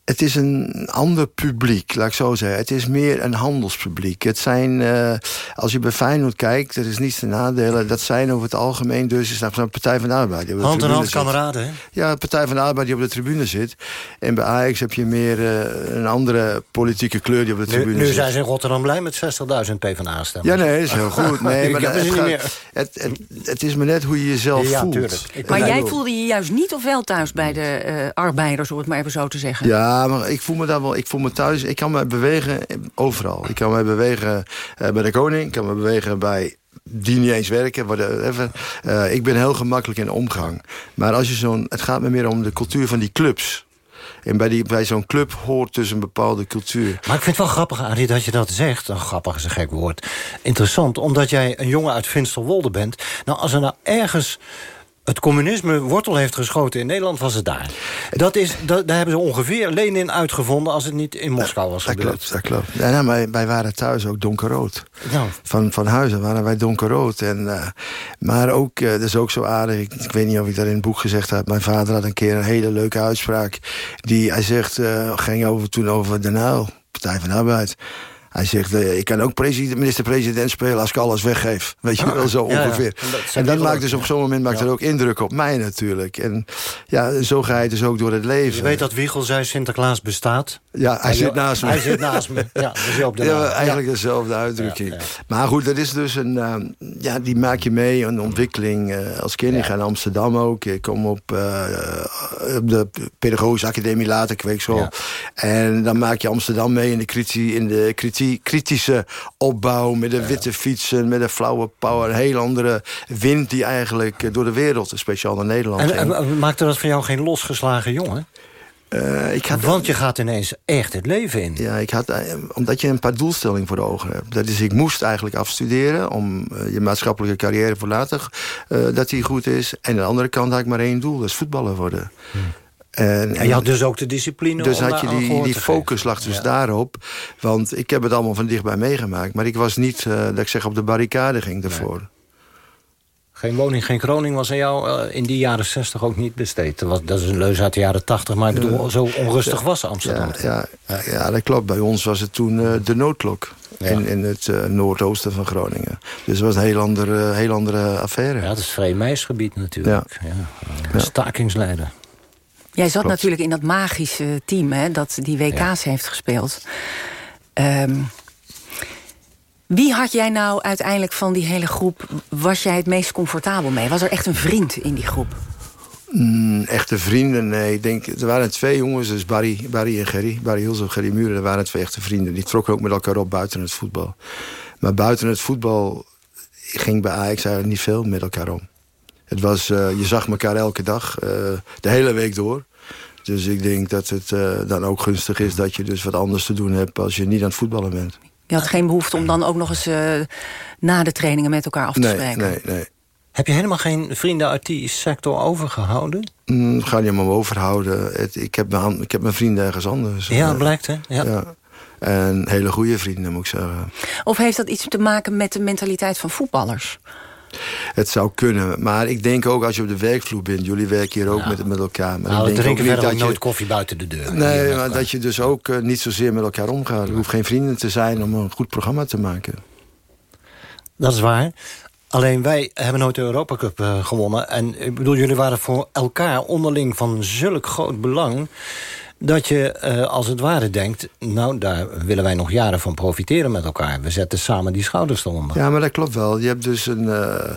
het is een ander publiek, laat ik zo zeggen. Het is meer een handelspubliek. Het zijn, eh, als je bij Feyenoord kijkt, er is niets te nadelen. Dat zijn over het algemeen dus is dat een Partij van de Arbeid. die op de Hand in hand zit. kameraden, hè? Ja, de Partij van de Arbeid die op de tribune zit. En bij Ajax heb je meer eh, een andere politieke kleur die op de Nu, tribune nu zit. zijn ze in Rotterdam blij met 60.000 PvdA-stemmen. Ja, nee, dat is heel goed. Nee, maar Ik heb het, gaat- het, het, het is maar net hoe je jezelf Ja, voelt. tuurlijk. Maar jij voelde je juist niet of wel thuis bij de eh, arbeiders, om het maar even zo te zeggen? Ja, maar ik voel me daar wel. Ik voel me thuis. Ik kan me bewegen overal. Ik kan me bewegen eh, bij de koning. Ik kan me bewegen bij die niet eens werken. whatever. Eh, ik ben heel gemakkelijk in omgang. Maar als je zo'n. Het gaat me meer om de cultuur van die clubs. En bij, die, bij zo'n club hoort dus een bepaalde cultuur. Maar ik vind het wel grappig, Arie, dat je dat zegt. Nou, grappig is een gek woord. Interessant, omdat jij een jongen uit Finsterwolde bent. Nou, als er nou ergens het communisme wortel heeft geschoten in Nederland, was het daar. Dat is, dat, daar hebben ze ongeveer Lenin uitgevonden... als het niet in Moskou was Dat gebeurd. klopt, dat klopt. Ja, nou, wij, wij waren thuis ook donkerrood. Nou. Van, van huizen waren wij donkerrood. En, eh, maar ook, eh, dat is ook zo aardig. Ik, ik weet niet of ik dat in het boek gezegd heb. Mijn vader had een keer een hele leuke uitspraak. Die, hij zegt, eh, ging over, toen over de Nuil, Partij van de Arbeid. Hij zegt, eh, ik kan ook president, minister-president spelen als ik alles weggeef. Weet je wel, zo Ja, ja. ongeveer. En dat maakt dus op zo'n moment maakt Ja. er ook indruk op mij natuurlijk. En ja, zo ga je dus ook door het leven. Je weet dat Wiegel zei Sinterklaas bestaat. Ja, hij zit naast me. Hij zit naast me. Ja, dat is op de Ja, eigenlijk dezelfde uitdrukking. Maar goed, dat is dus een... eh, ja, die maak je mee, een ontwikkeling eh, als kind. Ik ga naar Amsterdam ook. Ik kom op, op de Pedagogische Academie later, kweekschool. En dan maak je Amsterdam mee in de, kriti in de kriti kritische opbouw... met de witte fietsen, met de flauwe power. Een heel andere wind die eigenlijk eh, door de wereld, speciaal naar Nederland... En, en maakte dat voor jou geen losgeslagen jongen? Eh, ik had, Want je gaat ineens echt het leven in. Ja, ik had, eh, omdat je een paar doelstellingen voor de ogen hebt. Dat is, ik moest eigenlijk afstuderen om je maatschappelijke carrière voor later eh, dat die goed is. En aan de andere kant had ik maar één doel, dat is voetballer worden. En, En je had dus ook de discipline dus om had je die, die focus lag dus Ja. daarop. Want ik heb het allemaal van dichtbij meegemaakt. Maar ik was niet, eh, dat ik zeg, op de barricade ging daarvoor. Geen woning, geen kroning was aan jou eh, in die jaren 60 ook niet besteed. Dat, was, dat is een leus uit de jaren 80, maar ik bedoel, zo onrustig was Amsterdam. Ja, ja, ja, dat klopt. Bij ons was het toen eh, de noodklok. In, in het noordoosten van Groningen. Dus het was een heel andere, heel andere affaire. Ja, dat is vrijmeisgebied natuurlijk. Ja. Ja. Stakingsleider. Jij zat Klopt. natuurlijk in dat magische team hè, dat die WK's heeft gespeeld. Ehm, Wie had jij nou uiteindelijk van die hele groep... was jij het meest comfortabel mee? Was er echt een vriend in die groep? Mm, echte vrienden, nee. Ik denk, er waren twee jongens, dus Barry, Barry en Gerry. Barry Hills en Gerry Muren, er waren twee echte vrienden. Die trokken ook met elkaar op buiten het voetbal. Maar buiten het voetbal ging bij Ajax eigenlijk niet veel met elkaar om. Het was, uh, je zag elkaar elke dag, uh, de hele week door. Dus ik denk dat het uh, dan ook gunstig is dat je dus wat anders te doen hebt... als je niet aan het voetballen bent. Je had geen behoefte om dan ook nog eens na de trainingen met elkaar af te nee, spreken? Nee, nee. Heb je helemaal geen vrienden uit die sector overgehouden? Mm, ga niet maar overhouden. Het, ik, heb mijn, ik heb mijn vrienden ergens anders. Ja, blijkt hè? Ja. ja. En hele goede vrienden, moet ik zeggen. Of heeft dat iets te maken met de mentaliteit van voetballers? Het zou kunnen, maar ik denk ook als je op de werkvloer bent... jullie werken hier ook Ja. met, met elkaar. Maar Nou, ik we denk drinken ook niet dat je... nooit koffie buiten de deur. Nee, maar dat je dus ook eh, niet zozeer met elkaar omgaat. Je hoeft geen vrienden te zijn om een goed programma te maken. Dat is waar. Alleen wij hebben nooit de Europa Cup eh, gewonnen. En ik bedoel, jullie waren voor elkaar onderling van zulk groot belang... dat je eh, als het ware denkt... nou, daar willen wij nog jaren van profiteren met elkaar. We zetten samen die schouders eronder. Ja, maar dat klopt wel. Je hebt dus een... eh,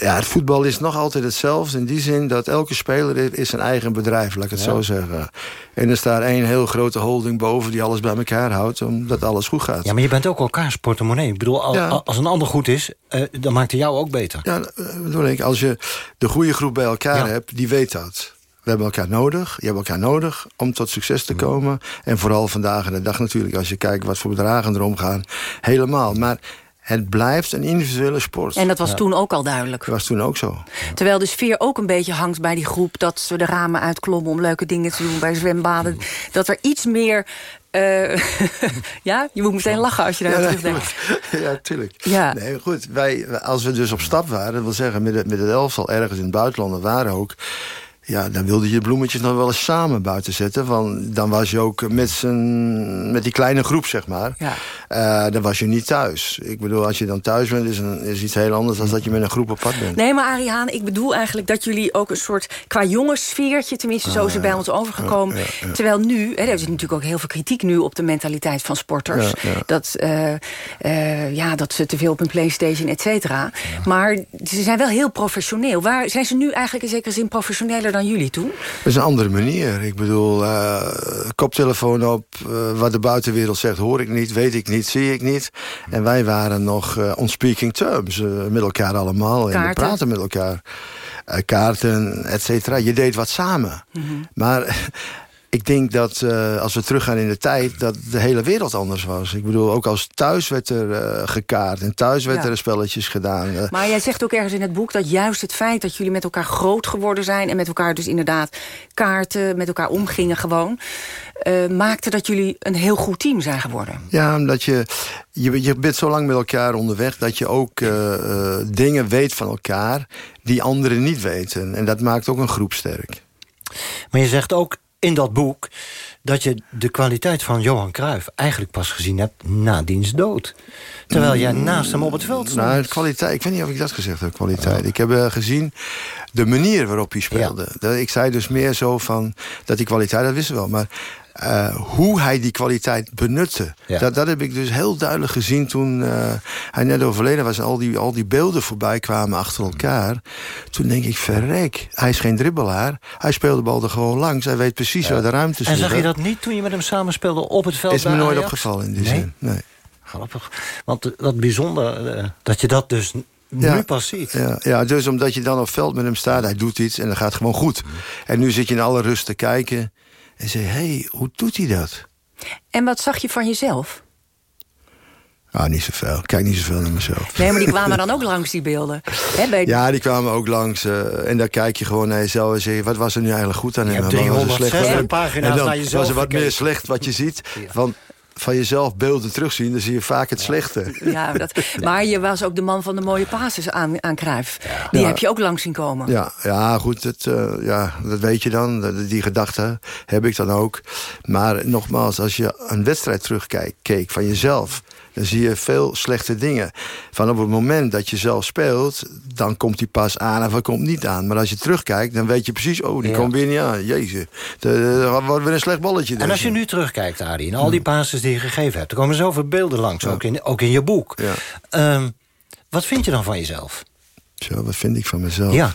ja, het voetbal is nog altijd hetzelfde. In die zin dat elke speler is- zijn eigen bedrijf, laat ik het Ja. zo zeggen. En er staat één heel grote holding boven die alles bij elkaar houdt... omdat alles goed gaat. Ja, maar je bent ook elkaars portemonnee. Ik bedoel, al- Ja. al- als een ander goed is, eh, dan maakt hij jou ook beter. Ja, bedoel ik, als je de goede groep bij elkaar hebt, die weet dat. We hebben elkaar nodig, je hebt elkaar nodig om tot succes te komen. En vooral vandaag en de dag natuurlijk, als je kijkt wat voor bedragen er omgaan. Helemaal, maar het blijft een individuele sport. En dat was toen ook al duidelijk. Dat was toen ook zo. Terwijl de sfeer ook een beetje hangt bij die groep... dat ze de ramen uitklommen om leuke dingen te doen bij zwembaden. Dat er iets meer... eh, ja, je moet meteen lachen als je daar Ja, aan nee, terugdenkt. ja, tuurlijk. Ja. Nee, goed. Wij, als we dus op stap waren, dat wil zeggen met het, met het elftal ergens in het buitenland waren ook. Ja, dan wilde je bloemetjes nog wel eens samen buiten zetten. Want dan was je ook met, z'n- met die kleine groep, zeg maar. Ja. Eh, dan was je niet thuis. Ik bedoel, als je dan thuis bent, is, een, is iets heel anders dan dat je met een groep op pad bent. Nee, maar Arie Haan, ik bedoel eigenlijk dat jullie ook een soort... qua jongenssfeertje, tenminste zo is het bij ons overgekomen. Ah, Ja, ja. Terwijl nu, hè, er is natuurlijk ook heel veel kritiek nu... op de mentaliteit van sporters. Dat, eh, eh, ja, dat ze te veel op hun Playstation, et cetera. Maar ze zijn wel heel professioneel. Waar, zijn ze nu eigenlijk in zekere zin professioneler dan jullie toen? Dat is een andere manier. Ik bedoel, eh, koptelefoon op. eh, wat de buitenwereld zegt, hoor ik niet, weet ik niet, zie ik niet. En wij waren nog eh on speaking terms met elkaar allemaal. En we praten met elkaar. Kaarten, et cetera. Je deed wat samen. Maar ik denk dat eh, als we teruggaan in de tijd... dat de hele wereld anders was. Ik bedoel, ook als thuis werd er eh, gekaart... en thuis werd Ja. er spelletjes gedaan. eh, Maar jij zegt ook ergens in het boek dat juist het feit dat jullie met elkaar groot geworden zijn... en met elkaar dus inderdaad kaarten, met elkaar omgingen gewoon... eh, maakte dat jullie een heel goed team zijn geworden. Ja, omdat je, je, je bent zo lang met elkaar onderweg... dat je ook dingen weet van elkaar die anderen niet weten. En dat maakt ook een groep sterk. Maar je zegt ook in dat boek dat je de kwaliteit van Johan Cruijff eigenlijk pas gezien hebt na diens dood. Terwijl jij naast hem op het veld stond. Nou, de kwaliteit, ik weet niet of ik dat gezegd heb, kwaliteit. Ik heb eh, gezien de manier waarop hij speelde. Dat, ik zei dus meer zo van, dat die kwaliteit, dat wisten we wel. Maar eh, hoe hij die kwaliteit benutte, Ja. dat, dat heb ik dus heel duidelijk gezien toen eh, hij net overleden was. En al die, al die beelden voorbij kwamen achter elkaar. Toen denk ik, verrek, hij is geen dribbelaar. Hij speelde de bal er gewoon langs. Hij weet precies waar de ruimte En zit. zag je dat niet toen je met hem samen speelde op het veld Is me nooit Ajax? opgevallen in die Nee? zin. Nee. Grappig. Want eh, wat bijzonder dat je dat dus Ja. nu pas ziet. Ja, ja, dus omdat je dan op veld met hem staat, hij doet iets en dat gaat gewoon goed. En nu zit je in alle rust te kijken en zeg hé, hey, hoe doet hij dat? En wat zag je van jezelf? Ah, niet zoveel. Ik kijk niet zoveel naar mezelf. Nee, maar die kwamen dan ook langs die beelden. Bij... Ja, die kwamen ook langs. eh, en dan kijk je gewoon naar jezelf en zeg je... wat was er nu eigenlijk goed aan hem? er 360 slecht aan hem? pagina's En dan naar jezelf was er wat meer slecht wat je ziet. Van, van jezelf beelden terugzien, dan zie je vaak het slechte. Ja, dat, maar je was ook de man van de mooie passes aan, aan Cruijff. Die Ja. heb je ook langs zien komen. Ja, ja goed, dat, eh, ja, dat weet je dan. Die gedachte heb ik dan ook. Maar nogmaals, als je een wedstrijd terugkijkt keek van jezelf... Dan zie je veel slechte dingen. Van op het moment dat je zelf speelt... dan komt hij pas aan of hij komt niet aan. Maar als je terugkijkt, dan weet je precies... oh, die Ja. komt weer niet aan. Jezus, er wordt weer een slecht balletje. En als je nu terugkijkt, Arie, en al die passes die je gegeven hebt... er komen zoveel beelden langs, ook, in, ook in je boek. Ehm, wat vind je dan van jezelf? Zo, wat vind ik van mezelf? Ja.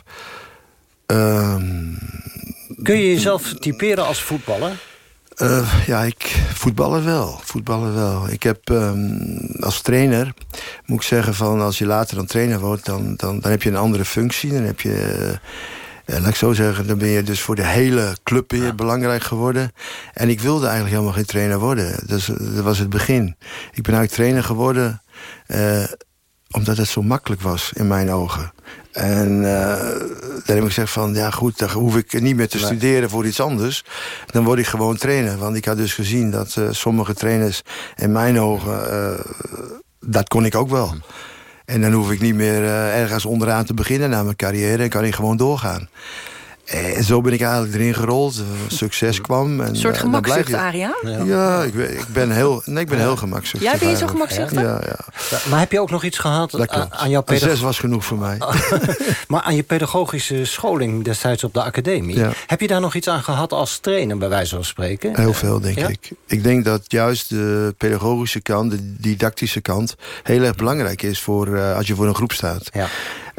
Ehm, Kun je jezelf typeren als voetballer? Eh, ja, ik voetballen wel. Voetballen wel. Ik heb ehm, als trainer, moet ik zeggen van als je later dan trainer wordt, dan, dan, dan heb je een andere functie. Dan heb je, eh, eh, laat ik zo zeggen, dan ben je dus voor de hele club je belangrijk geworden. En ik wilde eigenlijk helemaal geen trainer worden. Dus, dat was het begin. Ik ben eigenlijk trainer geworden eh, omdat het zo makkelijk was in mijn ogen. En eh dan heb ik gezegd van, ja goed, dan hoef ik niet meer te studeren voor iets anders. Dan word ik gewoon trainer. Want ik had dus gezien dat eh, sommige trainers in mijn ogen, eh, dat kon ik ook wel. En dan hoef ik niet meer ergens onderaan te beginnen na mijn carrière. En kan ik gewoon doorgaan. En zo ben ik eigenlijk erin gerold. Eh, Succes kwam. En, Een soort eh, gemakzucht, Aria? Ja, ik, ben- ik ben heel, nee, ik ben heel gemakzuchtig. Jij ben je zo gemakzuchtig? Ja, ja. Maar heb je ook nog iets gehad Dat aan, klopt. aan jouw Een pedag- zes was genoeg voor mij. maar aan je pedagogische scholing destijds op de academie... Ja. heb je daar nog iets aan gehad als trainer, bij wijze van spreken? Heel veel, denk Ja? ik. Ik denk dat juist de pedagogische kant, de didactische kant... heel erg belangrijk is voor, eh, als je voor een groep staat. Ja.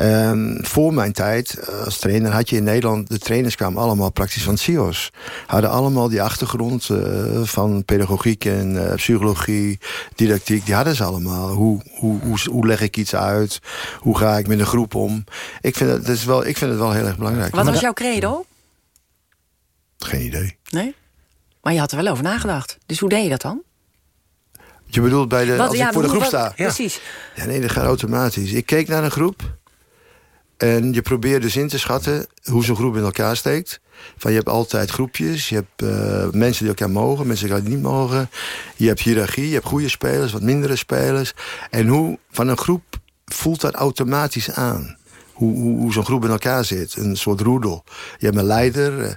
Ehm, voor mijn tijd eh, als trainer had je in Nederland... de trainers kwamen allemaal praktisch van CIO's. Hadden allemaal die achtergrond eh, van pedagogiek en eh, psychologie, didactiek. Die hadden ze allemaal. Hoe, hoe, hoe, hoe leg ik iets uit? Hoe ga ik met een groep om? Ik vind het, dat is wel, ik vind het wel heel erg belangrijk. Wat was jouw credo? Geen idee. Nee? Maar je had er wel over nagedacht. Dus hoe deed je dat dan? Je bedoelt bij de, Wat- als ja, ik voor de groep wat- sta? precies. Ja, nee, dat gaat automatisch. Ik keek naar een groep. En je probeert dus in te schatten hoe zo'n groep in elkaar steekt. Van, je hebt altijd groepjes. Je hebt eh, mensen die elkaar mogen, mensen die elkaar niet mogen. Je hebt hiërarchie, je hebt goede spelers, wat mindere spelers. En hoe van een groep voelt dat automatisch aan. Hoe, hoe, zo'n groep in elkaar zit. Een soort roedel. Je hebt een leider. eh,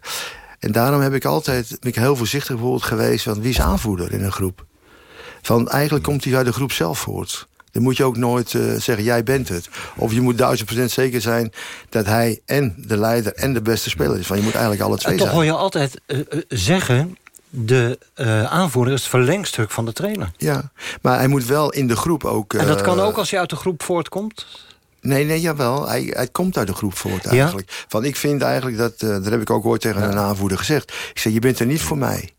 en daarom heb ik altijd, ben ik heel voorzichtig bijvoorbeeld geweest... van wie is aanvoerder in een groep? Van eigenlijk komt hij uit de groep zelf voort. Dan moet je ook nooit eh, zeggen, jij bent het. Of je moet duizend procent zeker zijn dat hij en de leider en de beste speler is. Van, je moet eigenlijk alle twee En toch zijn. hoor je altijd eh, eh, zeggen... de eh, aanvoerder is het verlengstuk van de trainer. Ja, maar hij moet wel in de groep ook... en dat kan eh, ook als hij uit de groep voortkomt? Nee, nee, jawel. Hij, hij komt uit de groep voort eigenlijk. Van, ik vind eigenlijk dat... eh, dat heb ik ook ooit tegen een aanvoerder gezegd. Ik zeg, je bent er niet voor mij.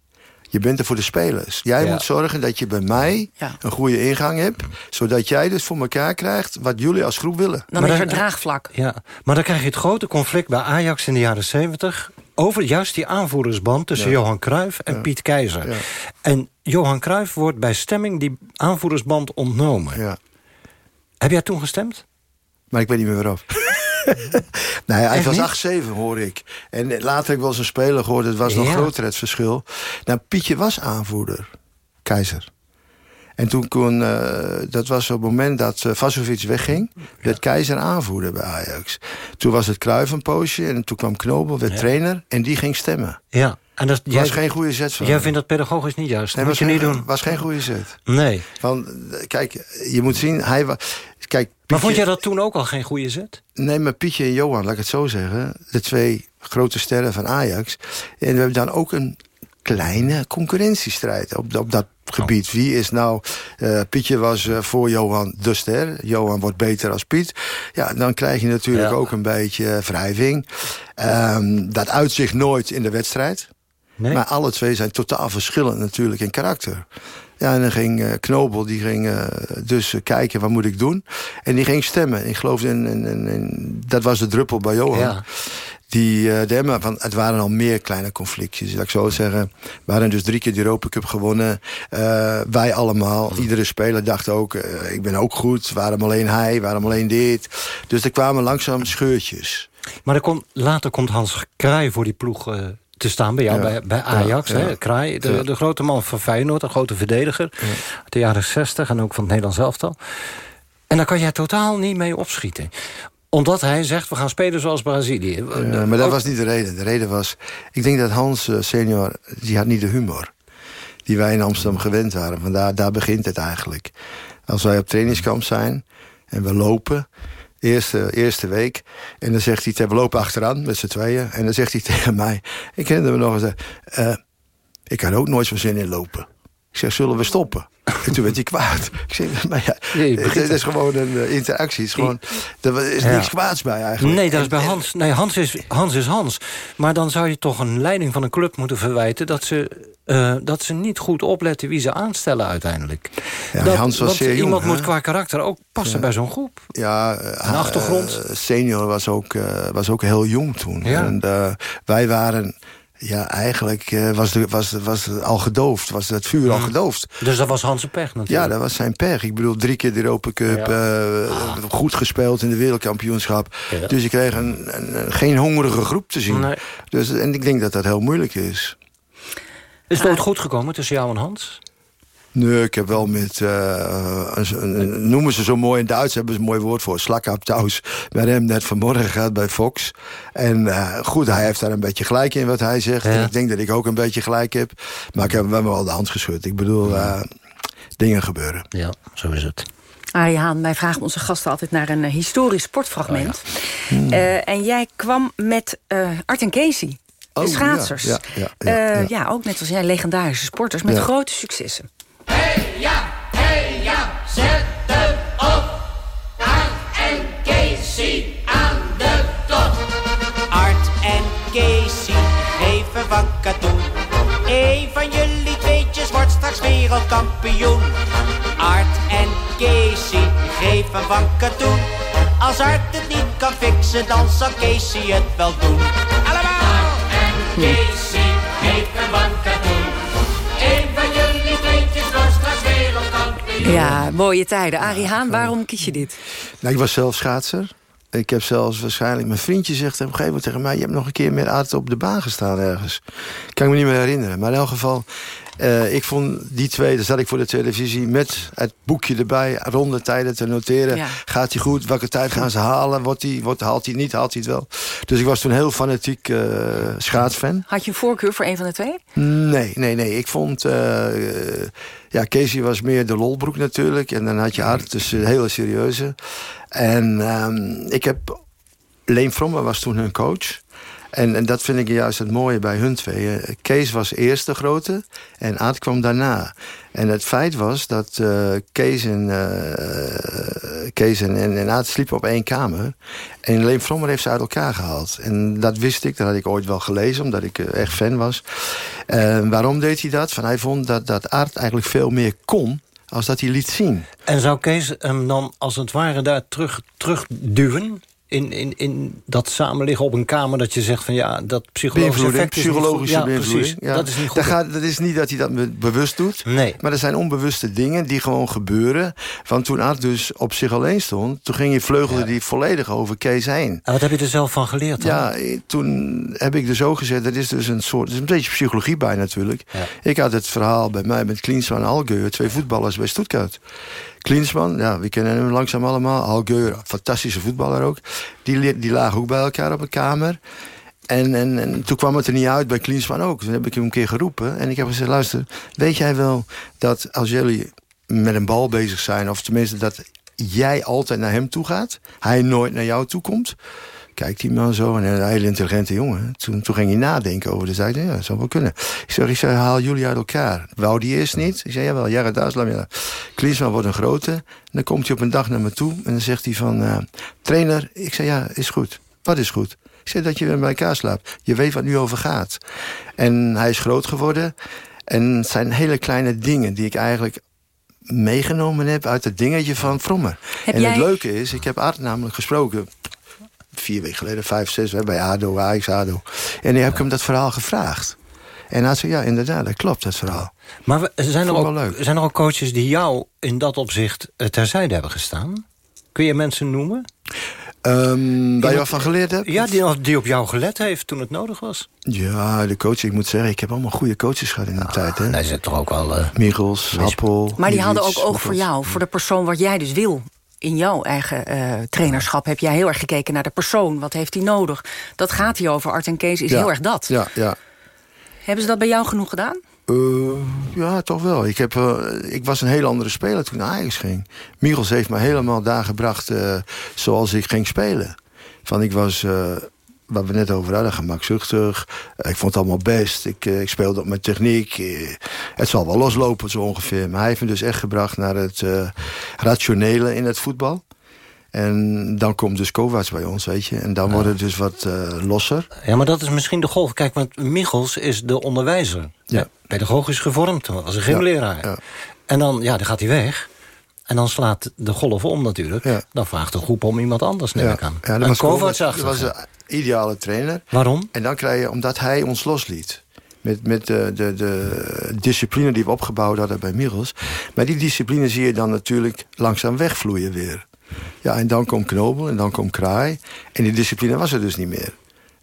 Je bent er voor de spelers. Jij Ja. moet zorgen dat je bij mij Ja. een goede ingang hebt. Zodat jij dus voor elkaar krijgt wat jullie als groep willen. Dan is er draagvlak. Ja, maar dan krijg je het grote conflict bij Ajax in de jaren 70... over juist die aanvoerdersband tussen Ja. Johan Cruijff en Piet Keizer. En Johan Cruijff wordt bij stemming die aanvoerdersband ontnomen. Heb jij toen gestemd? Maar ik weet niet meer waarop. nee, hij Echt was niet? 8-7 hoor ik. En later heb ik wel eens een speler gehoord. Het was nog Ja. groter het verschil. Nou, Pietje was aanvoerder. Keizer. En toen kon, eh, dat was op het moment dat uh, Vasovic wegging... werd Keizer aanvoerder bij Ajax. Toen was het Cruijff een poosje en toen kwam Knobel, werd Ja. trainer... en die ging stemmen. Ja. En dat, was geen goede zet van Jij vindt dat pedagogisch niet juist? Nee, dat moet je geen, niet doen. was geen goede zet. Nee. Van, kijk, je moet zien, hij was... Kijk, Maar Pietje- vond jij dat toen ook al geen goede zet? Nee, maar Pietje en Johan, laat ik het zo zeggen... de twee grote sterren van Ajax. En we hebben dan ook een kleine concurrentiestrijd op, op dat gebied. Wie is nou... eh, Pietje was eh, voor Johan de ster. Johan wordt beter als Piet. Ja, dan krijg je natuurlijk Ja. ook een beetje wrijving. Ehm, dat uitzicht nooit in de wedstrijd. Nee? Maar alle twee zijn totaal verschillend natuurlijk in karakter. Ja, en dan ging eh, Knobel, die ging eh, dus eh, kijken, wat moet ik doen? En die ging stemmen. Ik geloof, in, in, in, in- dat was de druppel bij Johan. Ja. Die, de van, het waren al meer kleine conflictjes. Laat ik zo zeggen. We hadden dus drie keer de Europa Cup gewonnen. Wij allemaal, iedere speler dacht ook... ik ben ook goed, waarom alleen hij, waarom alleen dit. Dus er kwamen langzaam scheurtjes. Maar er komt, later komt Hans Kraai voor die ploeg te staan bij jou, Ja. bij, bij Ajax. Ja, ja. Hè? Kraai, de, grote man van Feyenoord, een grote verdediger. Uit de jaren 60 en ook van het Nederlands elftal. En daar kan jij totaal niet mee opschieten. Omdat hij zegt, we gaan spelen zoals Brazilië. Ja, maar dat was niet de reden. De reden was, ik denk dat Hans eh, senior, die had niet de humor. Die wij in Amsterdam gewend waren. Vandaar, daar begint het eigenlijk. Als wij op trainingskamp zijn en we lopen... Eerste, eerste week. En dan zegt hij, we lopen achteraan met z'n tweeën. En dan zegt hij tegen mij, ik kende hem nog eens... Uh, ik had ook nooit zo'n zin in lopen. Ik zeg, zullen we stoppen? En toen werd hij kwaad. Ik zeg, maar ja, het is gewoon een uh, interactie. Het is gewoon, er is niks kwaads bij eigenlijk. Nee, dat is bij Hans. Nee, Hans is, Hans is Hans. Maar dan zou je toch een leiding van een club moeten verwijten... dat ze, uh, dat ze niet goed opletten wie ze aanstellen uiteindelijk. Ja, dat, Hans was zeer iemand jong, moet qua karakter ook passen Ja. bij zo'n groep. Ja, Een achtergrond. eh, senior was ook, eh, was ook heel jong toen. Ja. En eh, wij waren... Ja, eigenlijk eh, was, de, was, was het al gedoofd. Was het vuur al gedoofd. Dus dat was Hans' pech natuurlijk. Ja, dat was zijn pech. Ik bedoel, drie keer de Europa Cup. eh, goed gespeeld in de wereldkampioenschap. Ja. Dus je kreeg een, een, een- geen hongerige groep te zien. Nee. Dus, en ik denk dat dat heel moeilijk is. Is het ooit goed gekomen tussen jou en Hans? Nee, ik heb wel met, eh, een- noemen ze zo mooi in Duits, hebben ze een mooi woord voor, slakaptaus. Met hem net vanmorgen gehad bij Fox. En eh, goed, hij heeft daar een beetje gelijk in wat hij zegt. En ik denk dat ik ook een beetje gelijk heb. Maar ik heb hem wel de hand geschud. Ik bedoel, eh, dingen gebeuren. Ja, zo is het. Arie Haan, wij vragen onze gasten altijd naar een historisch sportfragment. Eh, en jij kwam met eh Art en Casey, de Oh, schaatsers. ja, ja, ja, Eh, ja. ja, ook net als jij, legendarische sporters met Ja. grote successen. Ja, hey ja, zet hem op. Art en Casey aan de top. Art en Casey geven wakkatoen. Eén van jullie tweetjes wordt straks wereldkampioen. Art en Casey geven wakkatoen. Als Art het niet kan fixen, dan zal Casey het wel doen. Allemaal! Casey Ja, mooie tijden. Arie Haan, waarom kies je dit? Nou, ik was zelf schaatser. Ik heb zelfs waarschijnlijk... Mijn vriendje zegt op een gegeven moment tegen mij... je hebt nog een keer met Art op de baan gestaan ergens. Kan ik me niet meer herinneren. Maar in elk geval... eh, ik vond die twee, daar zat ik voor de televisie... met het boekje erbij, rondetijden te noteren. Ja. Gaat hij goed? Welke tijd gaan ze halen? Wordt hij, wordt, haalt hij niet? Haalt hij het wel? Dus ik was toen heel fanatiek eh, schaatsfan. Had je een voorkeur voor een van de twee? Nee, nee, nee. Ik vond... eh, ja, Casey was meer de lolbroek natuurlijk. En dan had je Art, dus een hele serieuze. En ehm, ik heb... Leen Frommer was toen hun coach. En, en dat vind ik juist het mooie bij hun twee. Kees was eerst de grote en Art kwam daarna. En het feit was dat eh, Kees, en, eh, Kees en, en, en Art sliepen op één kamer. En Leen Frommer heeft ze uit elkaar gehaald. En dat wist ik, dat had ik ooit wel gelezen, omdat ik eh, echt fan was. Waarom deed hij dat? Van hij vond dat, dat Art eigenlijk veel meer kon als dat hij liet zien. En zou Kees hem dan als het ware daar terug, terugduwen? In, in, in dat samenliggen op een kamer dat je zegt van ja, dat psychologische effect is niet goed. psychologische ja, precies. Dat is niet goed. Dat, gaat, dat is niet dat hij dat be- bewust doet. Nee. Maar er zijn onbewuste dingen die gewoon gebeuren. Want toen Art dus op zich alleen stond... toen ging je vleugelde die volledig over Kees heen. En wat heb je er zelf van geleerd dan? Ja, eh, toen heb ik dus ook gezegd... dat is dus een soort... er is een beetje psychologie bij natuurlijk. Ik had het verhaal bij mij met Klinsman en Algeur... twee voetballers bij Stuttgart. Klinsman, ja, we kennen hem langzaam allemaal. Algeur, fantastische voetballer ook. Die, die lagen ook bij elkaar op een kamer. En, en, en toen kwam het er niet uit bij Klinsman ook. Toen heb ik hem een keer geroepen. En ik heb gezegd, luister, weet jij wel dat als jullie met een bal bezig zijn... of tenminste dat jij altijd naar hem toe gaat... hij nooit naar jou toe komt... Kijkt die man zo, en een hele intelligente jongen. Toen, toen ging hij nadenken over de zaak. Ja, dat zou wel kunnen. Ik zeg, ik zeg, haal jullie uit elkaar. Wou die eerst niet? Ik zei, jawel, ja, Duitsland, ja. Klinsman wordt een grote. En dan komt hij op een dag naar me toe. En dan zegt hij van, eh, trainer. Ik zei, ja, is goed. Wat is goed? Ik zei, dat je weer bij elkaar slaapt. Je weet wat nu over gaat. En hij is groot geworden. En het zijn hele kleine dingen die ik eigenlijk meegenomen heb uit het dingetje van Frommer. Heb en jij- het leuke is, ik heb Art namelijk gesproken vier weken geleden, vijf, zes, hè, bij ADO, Ajax, ADO. En ik heb ik hem dat verhaal gevraagd. En hij zei, ja, inderdaad, dat klopt, dat verhaal. Maar we- zijn er, ook, wel leuk. zijn er ook coaches die jou in dat opzicht eh, terzijde hebben gestaan? Kun je mensen noemen? Ehm, waar je wat van geleerd hebt? Ja, die, die op jou gelet heeft toen het nodig was. Ja, de coach, ik moet zeggen, ik heb allemaal goede coaches gehad in die tijd. Hè. Hij zit toch ook wel... eh, Michels, Happel. Maar die hadden ook oog voor jou, voor de persoon wat jij dus wil. In jouw eigen eh, trainerschap heb jij heel erg gekeken naar de persoon. Wat heeft hij nodig? Dat gaat hier over. Art en Kees is Ja, heel erg dat. Ja, ja. Hebben ze dat bij jou genoeg gedaan? Eh, ja, toch wel. Ik, heb, eh, ik was een heel andere speler toen naar Ajax ging. Michels heeft me helemaal daar gebracht zoals ik ging spelen. Van ik was, wat we net over hadden, gemakzuchtig. Eh, ik vond het allemaal best. Ik, eh, ik speelde op mijn techniek. Eh, het zal wel loslopen zo ongeveer. Maar hij heeft me dus echt gebracht naar het rationele in het voetbal. En dan komt dus Kovacs bij ons, weet je. En dan wordt het dus wat losser. Ja, maar dat is misschien de golf. Kijk, want Michels is de onderwijzer. Ja. Pedagogisch gevormd, als een gymleraar. Ja, En dan, ja, dan gaat hij weg. En dan slaat de golf om natuurlijk. Dan vraagt de groep om iemand anders, neem ik aan. Ja, dat en Kovacs, dat was een ideale trainer. Waarom? En dan krijg je, omdat hij ons losliet. Met, met de, de, de discipline die we opgebouwd hadden bij Michels. Maar die discipline zie je dan natuurlijk langzaam wegvloeien weer. Ja, en dan komt Knobel en dan komt Kraai. En die discipline was er dus niet meer.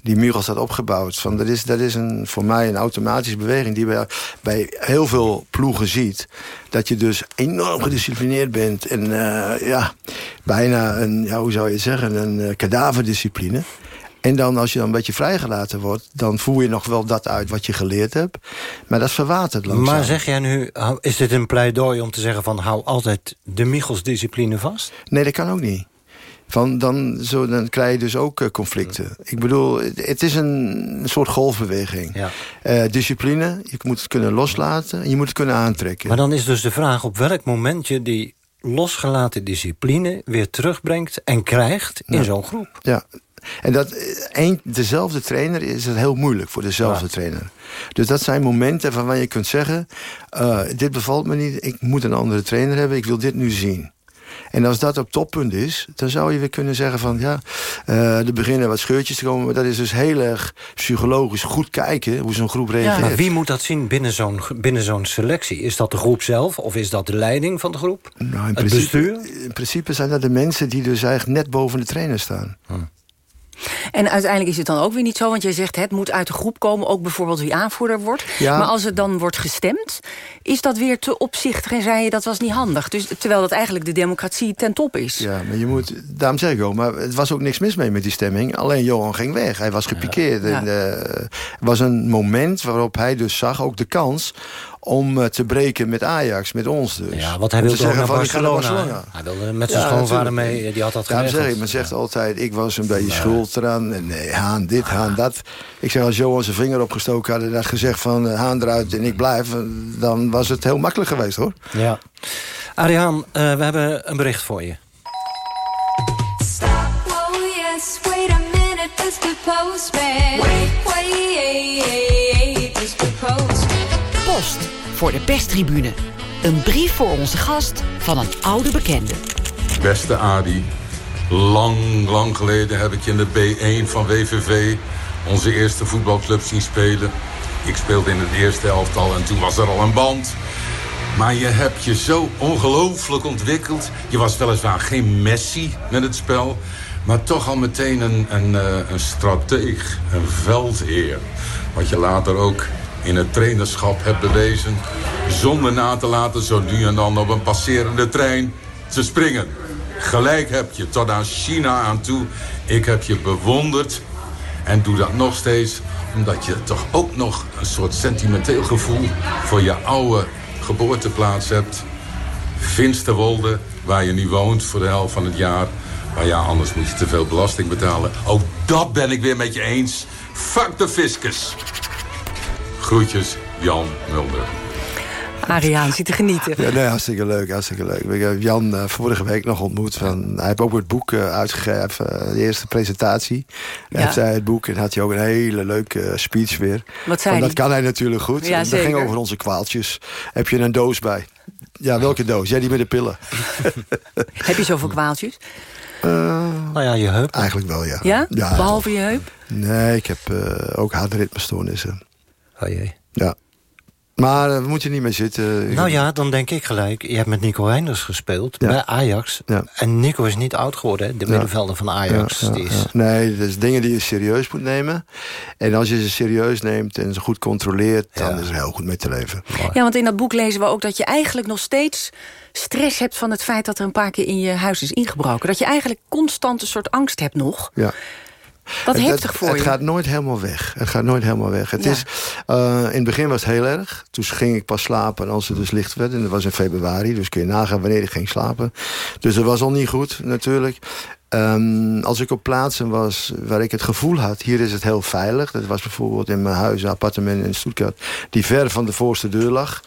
Die Michels had opgebouwd. Van, dat is, dat is een, voor mij een automatische beweging die bij, bij heel veel ploegen ziet. Dat je dus enorm gedisciplineerd bent. En eh, ja, bijna een, ja, hoe zou je het zeggen, een uh, kadaverdiscipline. En dan als je dan een beetje vrijgelaten wordt... dan voer je nog wel dat uit wat je geleerd hebt. Maar dat verwatert langzaam. Maar zeg jij nu, is dit een pleidooi om te zeggen van... hou altijd de Michels-discipline vast? Nee, dat kan ook niet. Van dan, zo, dan krijg je dus ook eh, conflicten. Ik bedoel, het, is een soort golfbeweging. Ja. Eh, discipline, je moet het kunnen loslaten... en je moet het kunnen aantrekken. Maar dan is dus de vraag op welk moment je die losgelaten discipline... weer terugbrengt en krijgt in Ja. zo'n groep. Ja, en dat eh, een, dezelfde trainer is het heel moeilijk voor dezelfde trainer. Dus dat zijn momenten waarvan je kunt zeggen... dit bevalt me niet, ik moet een andere trainer hebben... ik wil dit nu zien. En als dat op toppunt is, dan zou je weer kunnen zeggen van... ja, eh, er beginnen wat scheurtjes te komen... maar dat is dus heel erg psychologisch goed kijken hoe zo'n groep reageert. Maar wie moet dat zien binnen zo'n binnen zo'n selectie? Is dat de groep zelf of is dat de leiding van de groep? Nou, in het principe, bestuur? In principe zijn dat de mensen die dus eigenlijk net boven de trainer staan. En uiteindelijk is het dan ook weer niet zo, want jij zegt het moet uit de groep komen, ook bijvoorbeeld wie aanvoerder wordt. Ja. Maar als het dan wordt gestemd, is dat weer te opzichtig en zei je dat was niet handig. Dus, terwijl dat eigenlijk de democratie ten top is. Ja, maar je moet, daarom zeg ik ook, maar het was ook niks mis mee met die stemming. Alleen Johan ging weg, hij was gepikeerd. Ja. En, eh, het was een moment waarop hij dus zag, ook de kans... om eh, te breken met Ajax, met ons dus. Ja, want hij wilde ook naar zeggen van, ik ga Barcelona. Hij wilde met zijn schoonvader mee, die had dat geregeld. zeg ik, men zegt altijd, ik was een beetje schuld eraan. En nee, Haan dit, Haan dat. Ik zeg, als Johan zijn vinger opgestoken had en had gezegd van... eh, Haan eruit en ik blijf, eh, dan was het heel makkelijk geweest, hoor. Ja. Ariaan, eh, we hebben een bericht voor je. Oh yes, wait a minute, Mr. Postman. Wait, wait, Mr. Postman. Post voor de perstribune. Een brief voor onze gast van een oude bekende. Beste Adi, lang, lang geleden heb ik je in de B1 van WVV... onze eerste voetbalclub zien spelen. Ik speelde in het eerste elftal en toen was er al een band. Maar je hebt je zo ongelooflijk ontwikkeld. Je was weliswaar geen Messi met het spel... maar toch al meteen een, een, eh, een strateeg, een veldheer. Wat je later ook in het trainerschap hebt bewezen... zonder na te laten zo nu en dan op een passerende trein te springen. Gelijk heb je, tot aan China aan toe. Ik heb je bewonderd en doe dat nog steeds... omdat je toch ook nog een soort sentimenteel gevoel... voor je oude geboorteplaats hebt. Finsterwolde, waar je nu woont voor de helft van het jaar. Maar ja, anders moet je te veel belasting betalen. Ook dat ben ik weer met je eens. Fuck de fiscus. Groetjes, Jan Mulder. Ariaan zit te genieten. Ja, nee, hartstikke leuk, hartstikke leuk. Ik heb Jan eh, vorige week nog ontmoet. Van, hij heeft ook het boek eh, uitgegeven, eh, de eerste presentatie. Ja. Heeft hij het boek en had hij ook een hele leuke eh, speech weer. Wat zei Van, dat hij? kan hij natuurlijk goed. Ja, En dat ging over onze kwaaltjes. Heb je een doos bij? Ja, welke doos? Jij die met de pillen. Heb je zoveel kwaaltjes? nou ja, je heup. Eigenlijk wel, ja. Ja? Behalve je heup? Nee, ik heb eh, ook hartritmestoornissen. Oh jee. Ja. Maar eh, we moeten er niet mee zitten. Nou ja, dan denk ik gelijk. Je hebt met Nico Reinders gespeeld bij Ajax. En Nico is niet oud geworden, hè, de Ja. middenvelder van Ajax. Ja, ja, die is, ja. Nee, dat is dingen die je serieus moet nemen. En als je ze serieus neemt en ze goed controleert... dan is er heel goed mee te leven. Ja, want in dat boek lezen we ook dat je eigenlijk nog steeds stress hebt van het feit dat er een paar keer in je huis is ingebroken. Dat je eigenlijk constant een soort angst hebt nog. Ja. Wat Het- heftig het, voor het je. gaat nooit helemaal weg. Het gaat nooit helemaal weg. Het Ja. is, eh, in het begin was het heel erg. Toen ging ik pas slapen als het dus licht werd. En dat was in februari. Dus kun je nagaan wanneer ik ging slapen. Dus dat was al niet goed natuurlijk. Ehm, als ik op plaatsen was waar ik het gevoel had... hier is het heel veilig. Dat was bijvoorbeeld in mijn huis, een appartement in Stuttgart... die ver van de voorste deur lag.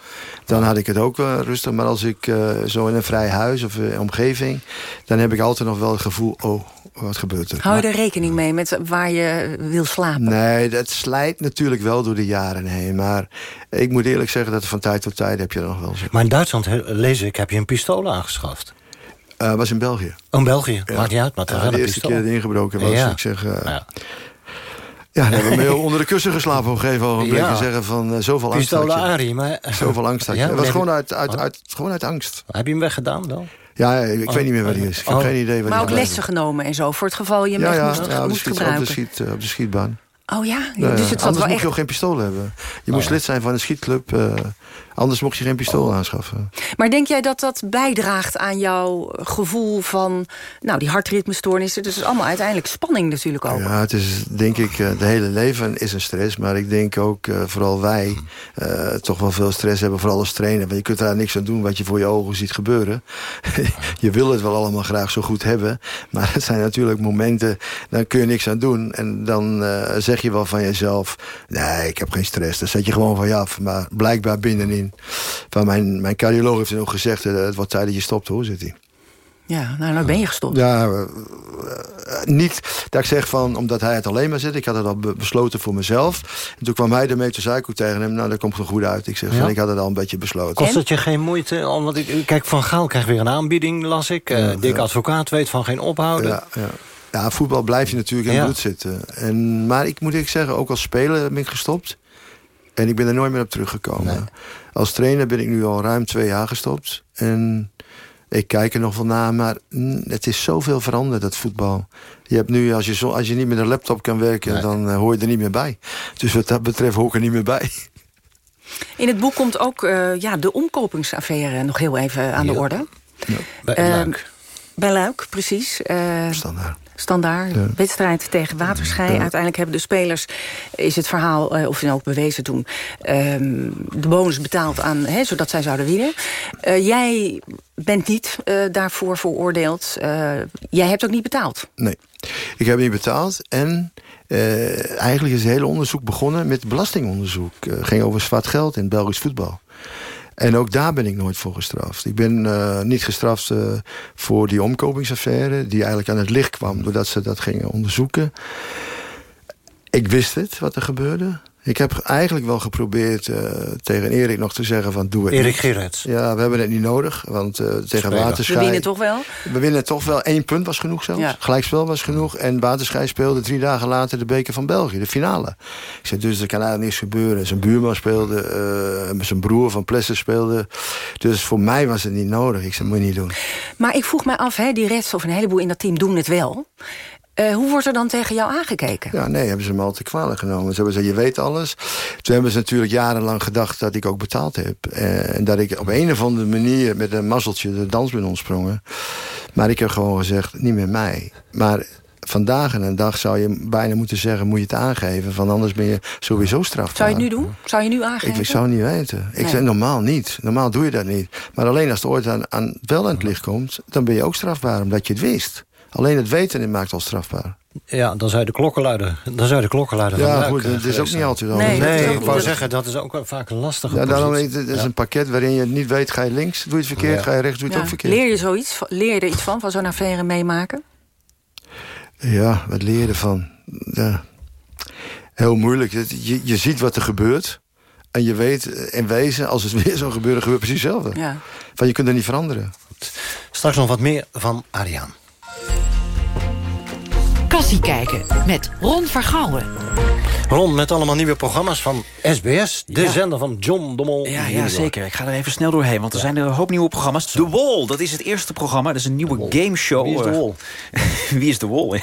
Dan had ik het ook wel rustig. Maar als ik eh, zo in een vrij huis of eh, omgeving... dan heb ik altijd nog wel het gevoel... oh, wat gebeurt er? Hou je er rekening mee met waar je wil slapen? Nee, dat slijt natuurlijk wel door de jaren heen. Maar ik moet eerlijk zeggen dat van tijd tot tijd heb je er nog wel zo. Maar in Duitsland, lees ik, heb je een pistool aangeschaft. Eh was in België. Oh, in België. Ja. Maakt niet uit, maar Ja, de een eerste pistool. keer dat ingebroken was. Ja. Ik zeg, eh, Ja. ja, dan hebben we onder de kussen geslapen op een gegeven ogenblik. Ja. En zeggen van eh, zoveel angst je. Arie, maar... Zoveel angst had je. Ja, Het was gewoon uit, uit, uit, gewoon uit angst. Heb je hem weggedaan dan? Ja, ik Oh. weet niet meer waar hij is. Ik heb Oh. geen idee waar Maar ook lessen genomen en zo, voor het geval je hem Ja, echt ja, moest, ja, op, de moest schiet, op, de gebruiken. schiet, eh, op de schietbaan. Oh ja, Ja, dus het zat Anders wel mocht echt... je ook geen pistool hebben. Je moest ja. lid zijn van een schietclub. eh, anders mocht je geen pistool aanschaffen. Maar denk jij dat dat bijdraagt aan jouw gevoel van... nou, die hartritmestoornissen, dus het is allemaal uiteindelijk spanning natuurlijk ook. Ja, het is denk ik, eh, de hele leven is een stress. Maar ik denk ook, eh, vooral wij, eh, toch wel veel stress hebben. Vooral als trainer. Want je kunt daar niks aan doen wat je voor je ogen ziet gebeuren. je wil het wel allemaal graag zo goed hebben. Maar het zijn natuurlijk momenten, dan kun je niks aan doen. En dan eh, zeg je wel van jezelf, nee, ik heb geen stress. Dan zet je gewoon van je af. Maar blijkbaar binnenin. Van mijn, mijn cardioloog heeft ook gezegd, eh, het wordt tijd dat je stopt hoor, zit hij. Ja, nou, nou ben je gestopt. Ja, eh, eh, niet dat ik zeg van, omdat hij het alleen maar zit. Ik had het al be- besloten voor mezelf. En toen kwam hij ermee, toen zei ik ook tegen hem... nou, dat komt er goed uit. Ik zeg Ja? van, ik had het al een beetje besloten. Kost het je geen moeite? Omdat ik, kijk, Van Gaal krijgt weer een aanbieding, las ik. Eh Ja, Dick ja. Advocaat weet van geen ophouden. Ja, ja. ja, voetbal blijf je natuurlijk in Ja. bloed zitten. En, maar ik moet eerlijk zeggen, ook als speler ben ik gestopt. En ik ben er nooit meer op teruggekomen. Als trainer ben ik nu al ruim twee jaar gestopt. En ik kijk er nog wel naar, maar het is zoveel veranderd, dat voetbal. Je hebt nu, als je, zo, als je niet met een laptop kan werken, dan eh, hoor je er niet meer bij. Dus wat dat betreft hoor ik er niet meer bij. In het boek komt ook eh, ja, de omkopingsaffaire nog heel even aan de orde. Bij Ehm, Luik. Bij Luik, precies. Eh, Standaard. Standaard, Ja. wedstrijd tegen Waterschei. Ja. Uiteindelijk hebben de spelers, is het verhaal, eh, of ook bewezen toen... ehm, de bonus betaald aan, hè, zodat zij zouden winnen. Eh, jij bent niet eh, daarvoor veroordeeld. Jij hebt ook niet betaald. Nee, ik heb niet betaald. En eigenlijk is het hele onderzoek begonnen met belastingonderzoek. Het ging over zwart geld in Belgisch voetbal. En ook daar ben ik nooit voor gestraft. Ik ben eh, niet gestraft eh, voor die omkopingsaffaire... die eigenlijk aan het licht kwam doordat ze dat gingen onderzoeken. Ik wist het, wat er gebeurde. Ik heb eigenlijk wel geprobeerd eh, tegen Erik nog te zeggen van doe het Erik. Gerrits. Ja, we hebben het niet nodig, want eh, tegen Speler. Waterschei... We winnen toch wel? We winnen toch wel. één punt was genoeg zelfs. Ja. Gelijkspel was genoeg. En Waterschei speelde drie dagen later de beker van België, de finale. Ik zei, dus er kan eigenlijk niks gebeuren. Zijn buurman speelde, eh, zijn broer van Plessen speelde. Dus voor mij was het niet nodig. Ik zei, moet je niet doen. Maar ik vroeg mij af, hè, die reds of een heleboel in dat team doen het wel. Eh, hoe wordt er dan tegen jou aangekeken? Ja, nee, hebben ze me altijd kwalijk genomen. Ze hebben gezegd, je weet alles. Toen hebben ze natuurlijk jarenlang gedacht dat ik ook betaald heb. Eh, En dat ik op een of andere manier met een mazzeltje de dans ben ontsprongen. Maar ik heb gewoon gezegd, niet met mij. Maar vandaag en een dag zou je bijna moeten zeggen... moet je het aangeven, van anders ben je sowieso strafbaar. Zou je het nu doen? Zou je nu aangeven? Ik, ik zou het niet weten. Ik Nee. zeg normaal niet. Normaal doe je dat niet. Maar alleen als het ooit aan, aan, wel aan het licht komt... dan ben je ook strafbaar, omdat je het wist. Alleen het weten het maakt al strafbaar. Ja, dan zou je de klokkenluider, dan zou je de klokkenluider Ja, goed, het is ook niet altijd al. Nee, Nee, ik wou zeggen, dat is ook wel vaak een lastige Ja, daarom positie. het is Ja. een pakket waarin je het niet weet. Ga je links, doe je het verkeerd. Ja. Ga je rechts, doe je het ook verkeerd. Leer je zoiets? Leer je er iets van, van zo'n affaire meemaken? Ja, wat leer je ervan? Ja. Heel moeilijk. Je, je ziet wat er gebeurt. En je weet in wezen, als het weer zou gebeuren, gebeurt precies hetzelfde. Ja. Van je kunt er niet veranderen. Straks nog wat meer van Ariaan. Kassie kijken met Ron Vergouwen. Ron, met allemaal nieuwe programma's van SBS. De Ja. zender van John de Mol. Ja, ja, zeker. Ik ga er even snel doorheen, want er zijn er een hoop nieuwe programma's. The Wall, dat is het eerste programma. Dat is een nieuwe gameshow. Wie is de Eh, Wall? Wie is de Wall?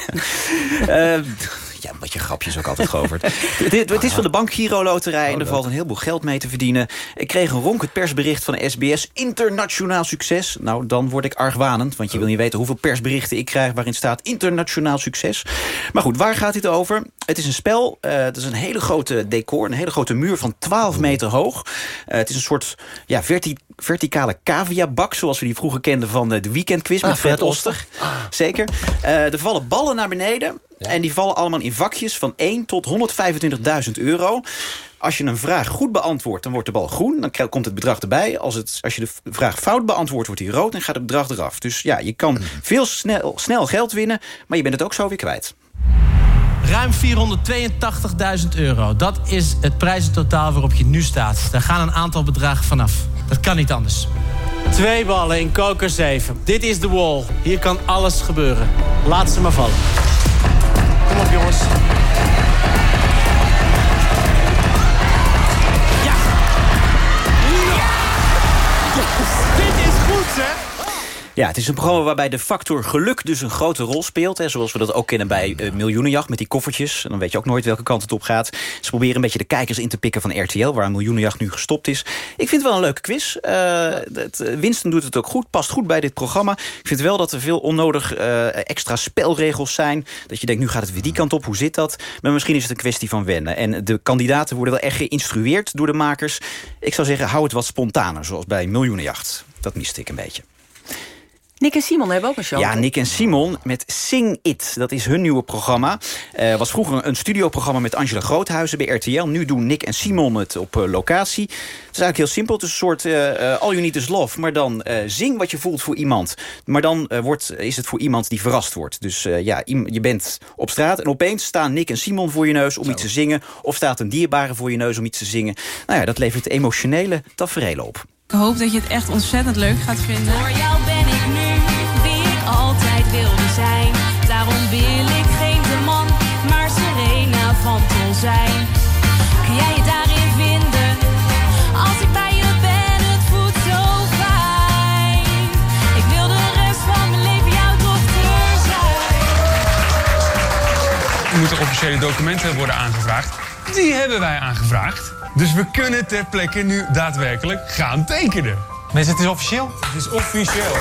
Ja. Eh, Ja, een beetje grapjes ook altijd, Govert. het, het- het is van de Bank Giro Loterij en er valt een heleboel geld mee te verdienen. Ik kreeg een ronkend persbericht van de SBS. Internationaal succes. Nou, dan word ik argwanend, want je wil niet weten hoeveel persberichten ik krijg... waarin staat internationaal succes. Maar goed, waar gaat dit over? Het is een spel, eh, het is een hele grote decor, een hele grote muur van 12 meter hoog. Eh, het is een soort ja, verti- verticale caviabak, zoals we die vroeger kenden van eh, de weekendquiz met Ah, Fred Fred Oster. Zeker. Eh, er vallen ballen naar beneden. En die vallen allemaal in vakjes van 1 tot 125.000 euro. Als je een vraag goed beantwoordt, dan wordt de bal groen. Dan komt het bedrag erbij. Als, het, als je de vraag fout beantwoordt, wordt hij rood en gaat het bedrag eraf. Dus ja, je kan veel snel, snel geld winnen, maar je bent het ook zo weer kwijt. Ruim 482.000 euro. Dat is het prijzentotaal waarop je nu staat. Daar gaan een aantal bedragen vanaf. Dat kan niet anders. Twee ballen in koker 7. Dit is de wall. Hier kan alles gebeuren. Laat ze maar vallen. Kom op jongens. Ja, het is een programma waarbij de factor geluk dus een grote rol speelt. Hè, zoals we dat ook kennen bij eh, Miljoenenjacht met die koffertjes. En dan weet je ook nooit welke kant het op gaat. Ze proberen een beetje de kijkers in te pikken van RTL... waar Miljoenenjacht nu gestopt is. Ik vind het wel een leuke quiz. Eh, Winston doet het ook goed, past goed bij dit programma. Ik vind wel dat er veel onnodig extra spelregels zijn. Dat je denkt, nu gaat het weer die kant op, hoe zit dat? Maar misschien is het een kwestie van wennen. En de kandidaten worden wel echt geïnstrueerd door de makers. Ik zou zeggen, hou het wat spontaner, zoals bij Miljoenenjacht. Dat miste ik een beetje. Nick en Simon hebben ook een show. Ja, Nick en Simon met Sing It. Dat is hun nieuwe programma. Eh was vroeger een studioprogramma met Angela Groothuizen bij RTL. Nu doen Nick en Simon het op eh, locatie. Het is eigenlijk heel simpel. Het is een soort eh, eh, All You Need Is Love. Maar dan eh, zing wat je voelt voor iemand. Maar dan eh, wordt, is het voor iemand die verrast wordt. Dus eh, ja, je bent op straat en opeens staan Nick en Simon voor je neus om iets te zingen. Of staat een dierbare voor je neus om iets te zingen. Nou ja, dat levert emotionele tafereelen op. Ik hoop dat je het echt ontzettend leuk gaat vinden. Voor jou ben ik nu officiële documenten worden aangevraagd. Die hebben wij aangevraagd. Dus we kunnen ter plekke nu daadwerkelijk gaan tekenen. Mensen, het is officieel? Het is officieel.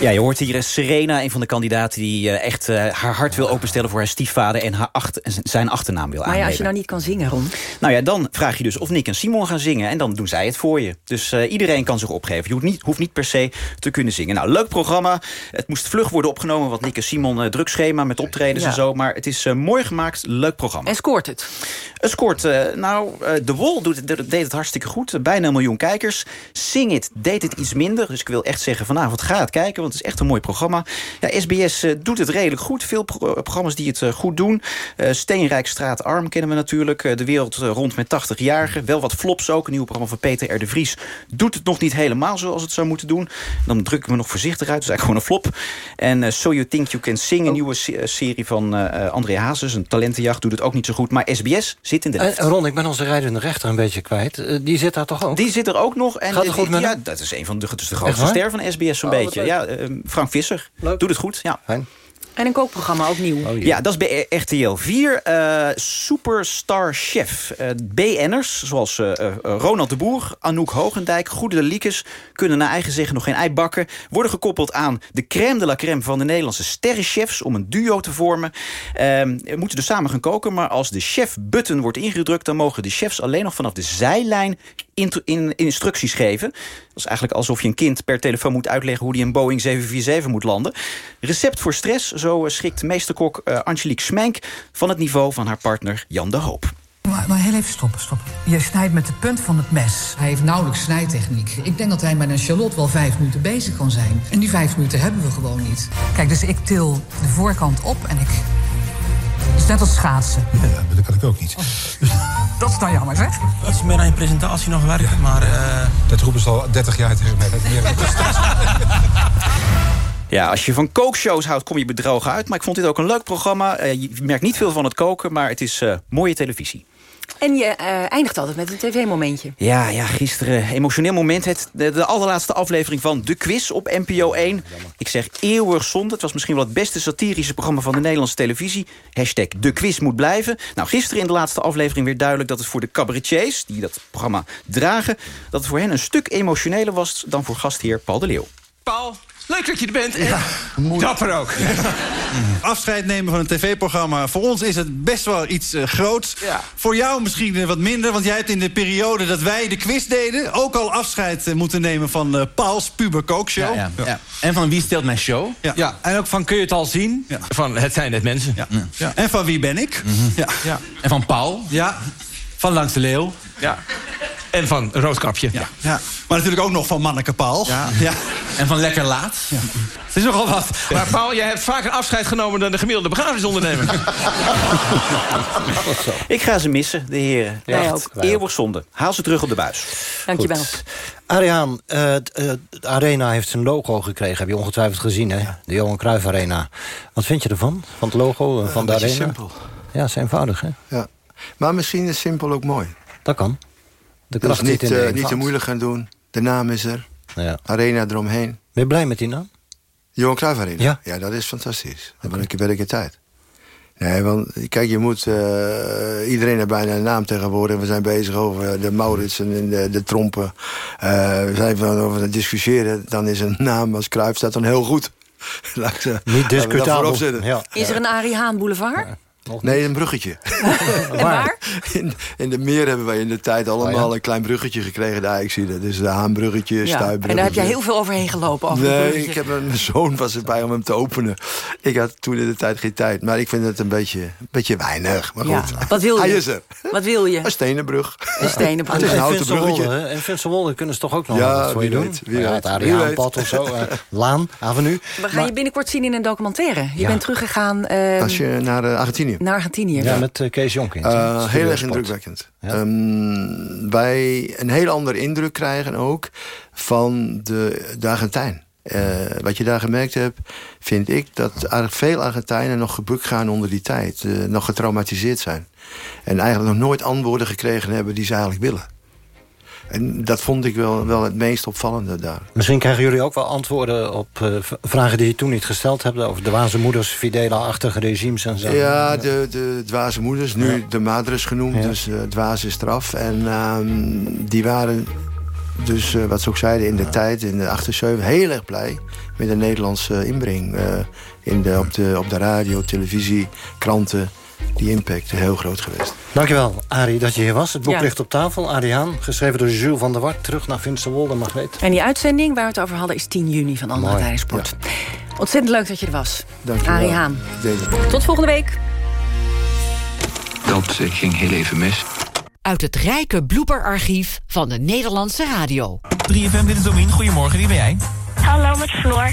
Ja, je hoort hier eh, Serena, een van de kandidaten... die eh, echt eh, haar hart wil openstellen voor haar stiefvader... en haar achter, zijn achternaam wil Maar ja, als je nou niet kan zingen, Ron. Nou ja, dan vraag je dus of Nick en Simon gaan zingen... en dan doen zij het voor je. Dus eh, iedereen kan zich opgeven. Je hoeft niet, hoeft niet per se te kunnen zingen. Nou, leuk programma. Het moest vlug worden opgenomen... want Nick en Simon uh, druk schema met optredens Ja. en zo. Maar het is eh, mooi gemaakt, leuk programma. En scoort het? Het scoort, eh, nou, eh The Wall doet, het- deed het hartstikke goed. Bijna een miljoen kijkers. Sing It deed het iets minder. Dus ik wil echt zeggen, vanavond ga het kijken. Want het is echt een mooi programma. Ja, SBS eh, doet het redelijk goed. Veel pro- programma's die het eh, goed doen. Eh Steenrijkstraat Arm kennen we natuurlijk. Eh, de wereld eh, rond met 80-jarigen. Wel wat flops ook. Een nieuw programma van Peter R. de Vries. Doet het nog niet helemaal zoals het zou moeten doen. Dan druk ik me nog voorzichtig uit. Het is eigenlijk gewoon een flop. En eh, So You Think You Can Sing. Een nieuwe se- eh, serie van eh, eh, André Hazes. Een talentenjacht. Doet het ook niet zo goed. Maar SBS zit in de lift. Eh, Ron, ik ben onze rijdende rechter een beetje kwijt. Eh, die zit daar toch ook? Die zit er ook nog. En Gaat het goed met ja, dat is een van de, is Echt grootste ster van SBS zo'n Oh, beetje. Ja, eh, Frank Visser. Doet het goed. Ja. En een kookprogramma, ook nieuw. Ja, dat is bij RTL 4. eh, Superstar Chef. Eh, BN'ers, zoals eh, eh, Ronald de Boer, Anouk Hogendijk... Goede Liekes, kunnen naar eigen zeggen nog geen ei bakken... worden gekoppeld aan de crème de la crème van de Nederlandse sterrenchefs... om een duo te vormen. Ehm, we moeten dus samen gaan koken, maar als de chef-button wordt ingedrukt... dan mogen de chefs alleen nog vanaf de zijlijn in, instructies geven. Dat is eigenlijk alsof je een kind per telefoon moet uitleggen... hoe die een Boeing 747 moet landen. Recept voor stress, zo schrikt meesterkok eh, Angelique Smijnk... van het niveau van haar partner Jan de Hoop. Maar, maar heel even stoppen, stoppen. Je snijdt met de punt van het mes. Hij heeft nauwelijks snijtechniek. Ik denk dat hij met een shallot wel vijf minuten bezig kan zijn. En die vijf minuten hebben we gewoon niet. Kijk, dus ik til de voorkant op en ik... Het is net als schaatsen. Ja, dat kan ik ook niet. Dat is dan jammer, zeg. Het is meer aan je presentatie nog werken, maar... Dat roepen ze al 30 jaar tegen mij. Dat meer Ja, als je van kookshows houdt, kom je bedrogen uit. Maar ik vond dit ook een leuk programma. Eh, je merkt niet veel van het koken, maar het is eh, mooie televisie. En je eh, eindigt altijd met een tv-momentje. Ja, ja, gisteren emotioneel moment. Het, de, de allerlaatste aflevering van De Quiz op NPO 1. Ik zeg eeuwig zonde. Het was misschien wel het beste satirische programma van de Nederlandse televisie. Hashtag De Quiz moet blijven. Nou, gisteren in de laatste aflevering werd duidelijk... dat het voor de cabaretiers, die dat programma dragen... dat het voor hen een stuk emotioneler was dan voor gastheer Paul de Leeuw. Paul, leuk dat je er bent. Ja, dapper ook. Afscheid nemen van een tv-programma. Voor ons is het best wel iets uh, groots. Ja. Voor jou misschien uh, wat minder. Want jij hebt in de periode dat wij de quiz deden... ook al afscheid uh, moeten nemen van Pauls Puber Kookshow. Ja, ja. En van Wie stelt mijn show. Ja. En ook van Kun je het al zien? Van Het zijn net mensen. Ja. En van Wie ben ik? Mm -hmm. ja. En van Paul. Ja. Van Langs de Leeuw. Ja. En van Roodkapje. Ja. ja. Maar natuurlijk ook nog van Manneke Paul. Ja. ja. En van Lekker Laat. Ja. Het is nogal wat. Maar Paul, jij hebt vaker afscheid genomen dan de gemiddelde begrafenisondernemer. Ik ga ze missen, de heren. Wij Echt. ook. Eeuwig zonde. Haal ze terug op de buis. Dankjewel. Goed. Ariaan, uh, de Arena heeft zijn logo gekregen. Heb je ongetwijfeld gezien, hè? De Johan Cruijff Arena. Wat vind je ervan? Van het logo uh, van de Arena? simpel. Ja, is eenvoudig, hè? Ja. Maar misschien is simpel ook mooi. Dat kan. De dus kracht niet, zit in de uh, niet te moeilijk gaan doen. De naam is er. Ja. Arena eromheen. Ben je blij met die naam? Johan Cruijff Arena? Ja. Ja, dat is fantastisch. Dan ben ik, ben ik in tijd. Nee, want kijk, je moet... Uh, iedereen heeft bijna een naam tegenwoordig. We zijn bezig over de Mauritsen en de, de Trompen. Uh, we zijn van over het discussiëren. Dan is een naam als Cruijff staat dan heel goed. Laat ik, Niet discutabel. Ja. Is er een Arie Haan boulevard? Ja. Nee, een bruggetje. waar? In, in de meer hebben wij in de tijd allemaal oh, ja? een klein bruggetje gekregen, de Ajaxide. Dus de Haanbruggetje, ja. En daar heb jij heel veel overheen gelopen? Over nee, ik heb een zoon was erbij om hem te openen. Ik had toen in de tijd geen tijd. Maar ik vind het een beetje, een beetje weinig. Maar ja. goed, Wat wil je? hij is er. Wat wil je? Een stenen brug. Een stenen brug. Het is een houten bruggetje. En Finsterwolde kunnen ze toch ook nog ja, wat voor je doen? Weet, wie ja, weet. het Ariaanpad of zo. Uh, Laan, Avenue. We gaan maar, je binnenkort zien in een documentaire. Je ja. bent teruggegaan... Uh, Als je naar uh, Argentinië. Naar Argentinië. Ja, met uh, Kees Jonkind. Uh, heel erg indrukwekkend. Ja. Um, wij een heel andere indruk krijgen ook van de, de Argentijn. Uh, wat je daar gemerkt hebt, vind ik dat veel Argentijnen nog gebukt gaan onder die tijd. Uh, nog getraumatiseerd zijn. En eigenlijk nog nooit antwoorden gekregen hebben die ze eigenlijk willen. En dat vond ik wel, wel het meest opvallende daar. Misschien krijgen jullie ook wel antwoorden op uh, vragen die je toen niet gesteld hebt... over dwaze moeders, Fidela-achtige regimes en zo. Ja, de, de dwaze moeders, nu ja. de madres genoemd, ja. dus uh, dwaze straf. En uh, die waren dus, uh, wat ze ook zeiden, in de ja. tijd, in de 78, heel erg blij... met de Nederlandse inbreng in de, op, de, op de radio, televisie, kranten die impact heel groot geweest. Dankjewel, Arie, dat je hier was. Het boek ja. ligt op tafel. Arie Haan, geschreven door Jules van der Wart. Terug naar Finsterwolde, Margreet. En die uitzending waar we het over hadden is 10 juni van Andere Rijsport. Ja. Ontzettend leuk dat je er was. Dankjewel. Arie Haan. Tot volgende week. Dat ging heel even mis. Uit het rijke blooperarchief van de Nederlandse radio. 3FM, dit is Domien. Goedemorgen, wie ben jij? Hallo, met Floor.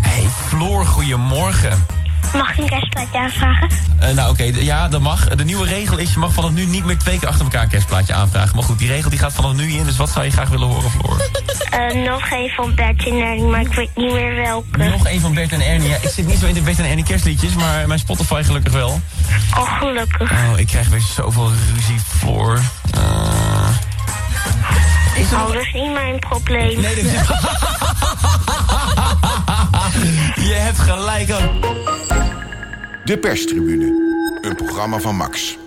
Hey, Floor, goedemorgen. Mag ik een kerstplaatje aanvragen? Uh, nou oké, okay, ja, dat mag. De nieuwe regel is, je mag vanaf nu niet meer twee keer achter elkaar een kerstplaatje aanvragen. Maar goed, die regel die gaat vanaf nu in, dus wat zou je graag willen horen, Floor? Uh, nog een van Bert en Ernie, maar ik weet niet meer welke. Nog een van Bert en Ernie. Ja, ik zit niet zo in de Bert en Ernie kerstliedjes, maar mijn Spotify gelukkig wel. Oh, gelukkig. Oh, ik krijg weer zoveel ruzie, Floor. Uh... Is er... Oh, dat is niet mijn probleem. Nee, dat is... je hebt gelijk ook. De perstribune. Een programma van Max.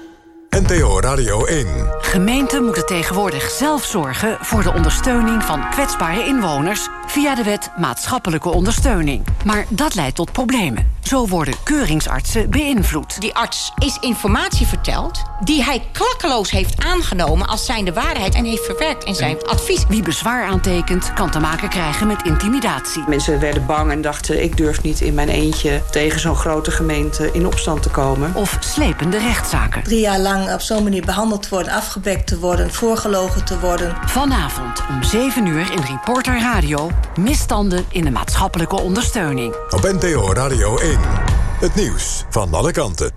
NTO Radio 1. Gemeenten moeten tegenwoordig zelf zorgen voor de ondersteuning van kwetsbare inwoners via de wet maatschappelijke ondersteuning. Maar dat leidt tot problemen. Zo worden keuringsartsen beïnvloed. Die arts is informatie verteld die hij klakkeloos heeft aangenomen als zijnde waarheid en heeft verwerkt in zijn advies. Wie bezwaar aantekent kan te maken krijgen met intimidatie. Mensen werden bang en dachten ik durf niet in mijn eentje tegen zo'n grote gemeente in opstand te komen. Of slepende rechtszaken. Drie jaar lang op zo'n manier behandeld te worden, afgebekt te worden, voorgelogen te worden. Vanavond om 7 uur in Reporter Radio misstanden in de maatschappelijke ondersteuning. Op NTO Radio 1. Het nieuws van alle kanten.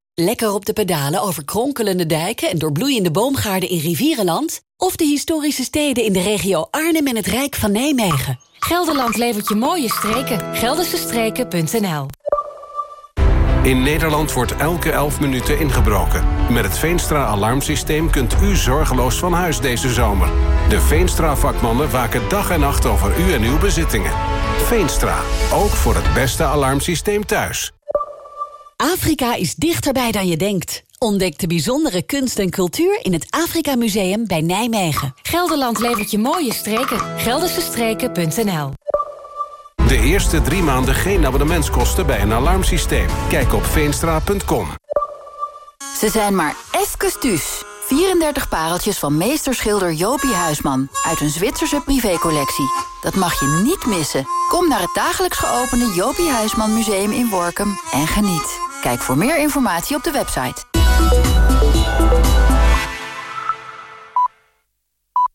Lekker op de pedalen over kronkelende dijken en doorbloeiende boomgaarden in Rivierenland... of de historische steden in de regio Arnhem en het Rijk van Nijmegen. Gelderland levert je mooie streken. Geldersestreken.nl In Nederland wordt elke 11 minuten ingebroken. Met het Veenstra-alarmsysteem kunt u zorgeloos van huis deze zomer. De Veenstra-vakmannen waken dag en nacht over u en uw bezittingen. Veenstra, ook voor het beste alarmsysteem thuis. Afrika is dichterbij dan je denkt. Ontdek de bijzondere kunst en cultuur in het Afrika Museum bij Nijmegen. Gelderland levert je mooie streken. Geldersestreken.nl De eerste drie maanden geen abonnementskosten bij een alarmsysteem. Kijk op veenstra.com. Ze zijn maar even thuis. 34 pareltjes van meesterschilder Jopie Huisman... uit een Zwitserse privécollectie. Dat mag je niet missen. Kom naar het dagelijks geopende Jopie Huisman Museum in Workum en geniet. Kijk voor meer informatie op de website.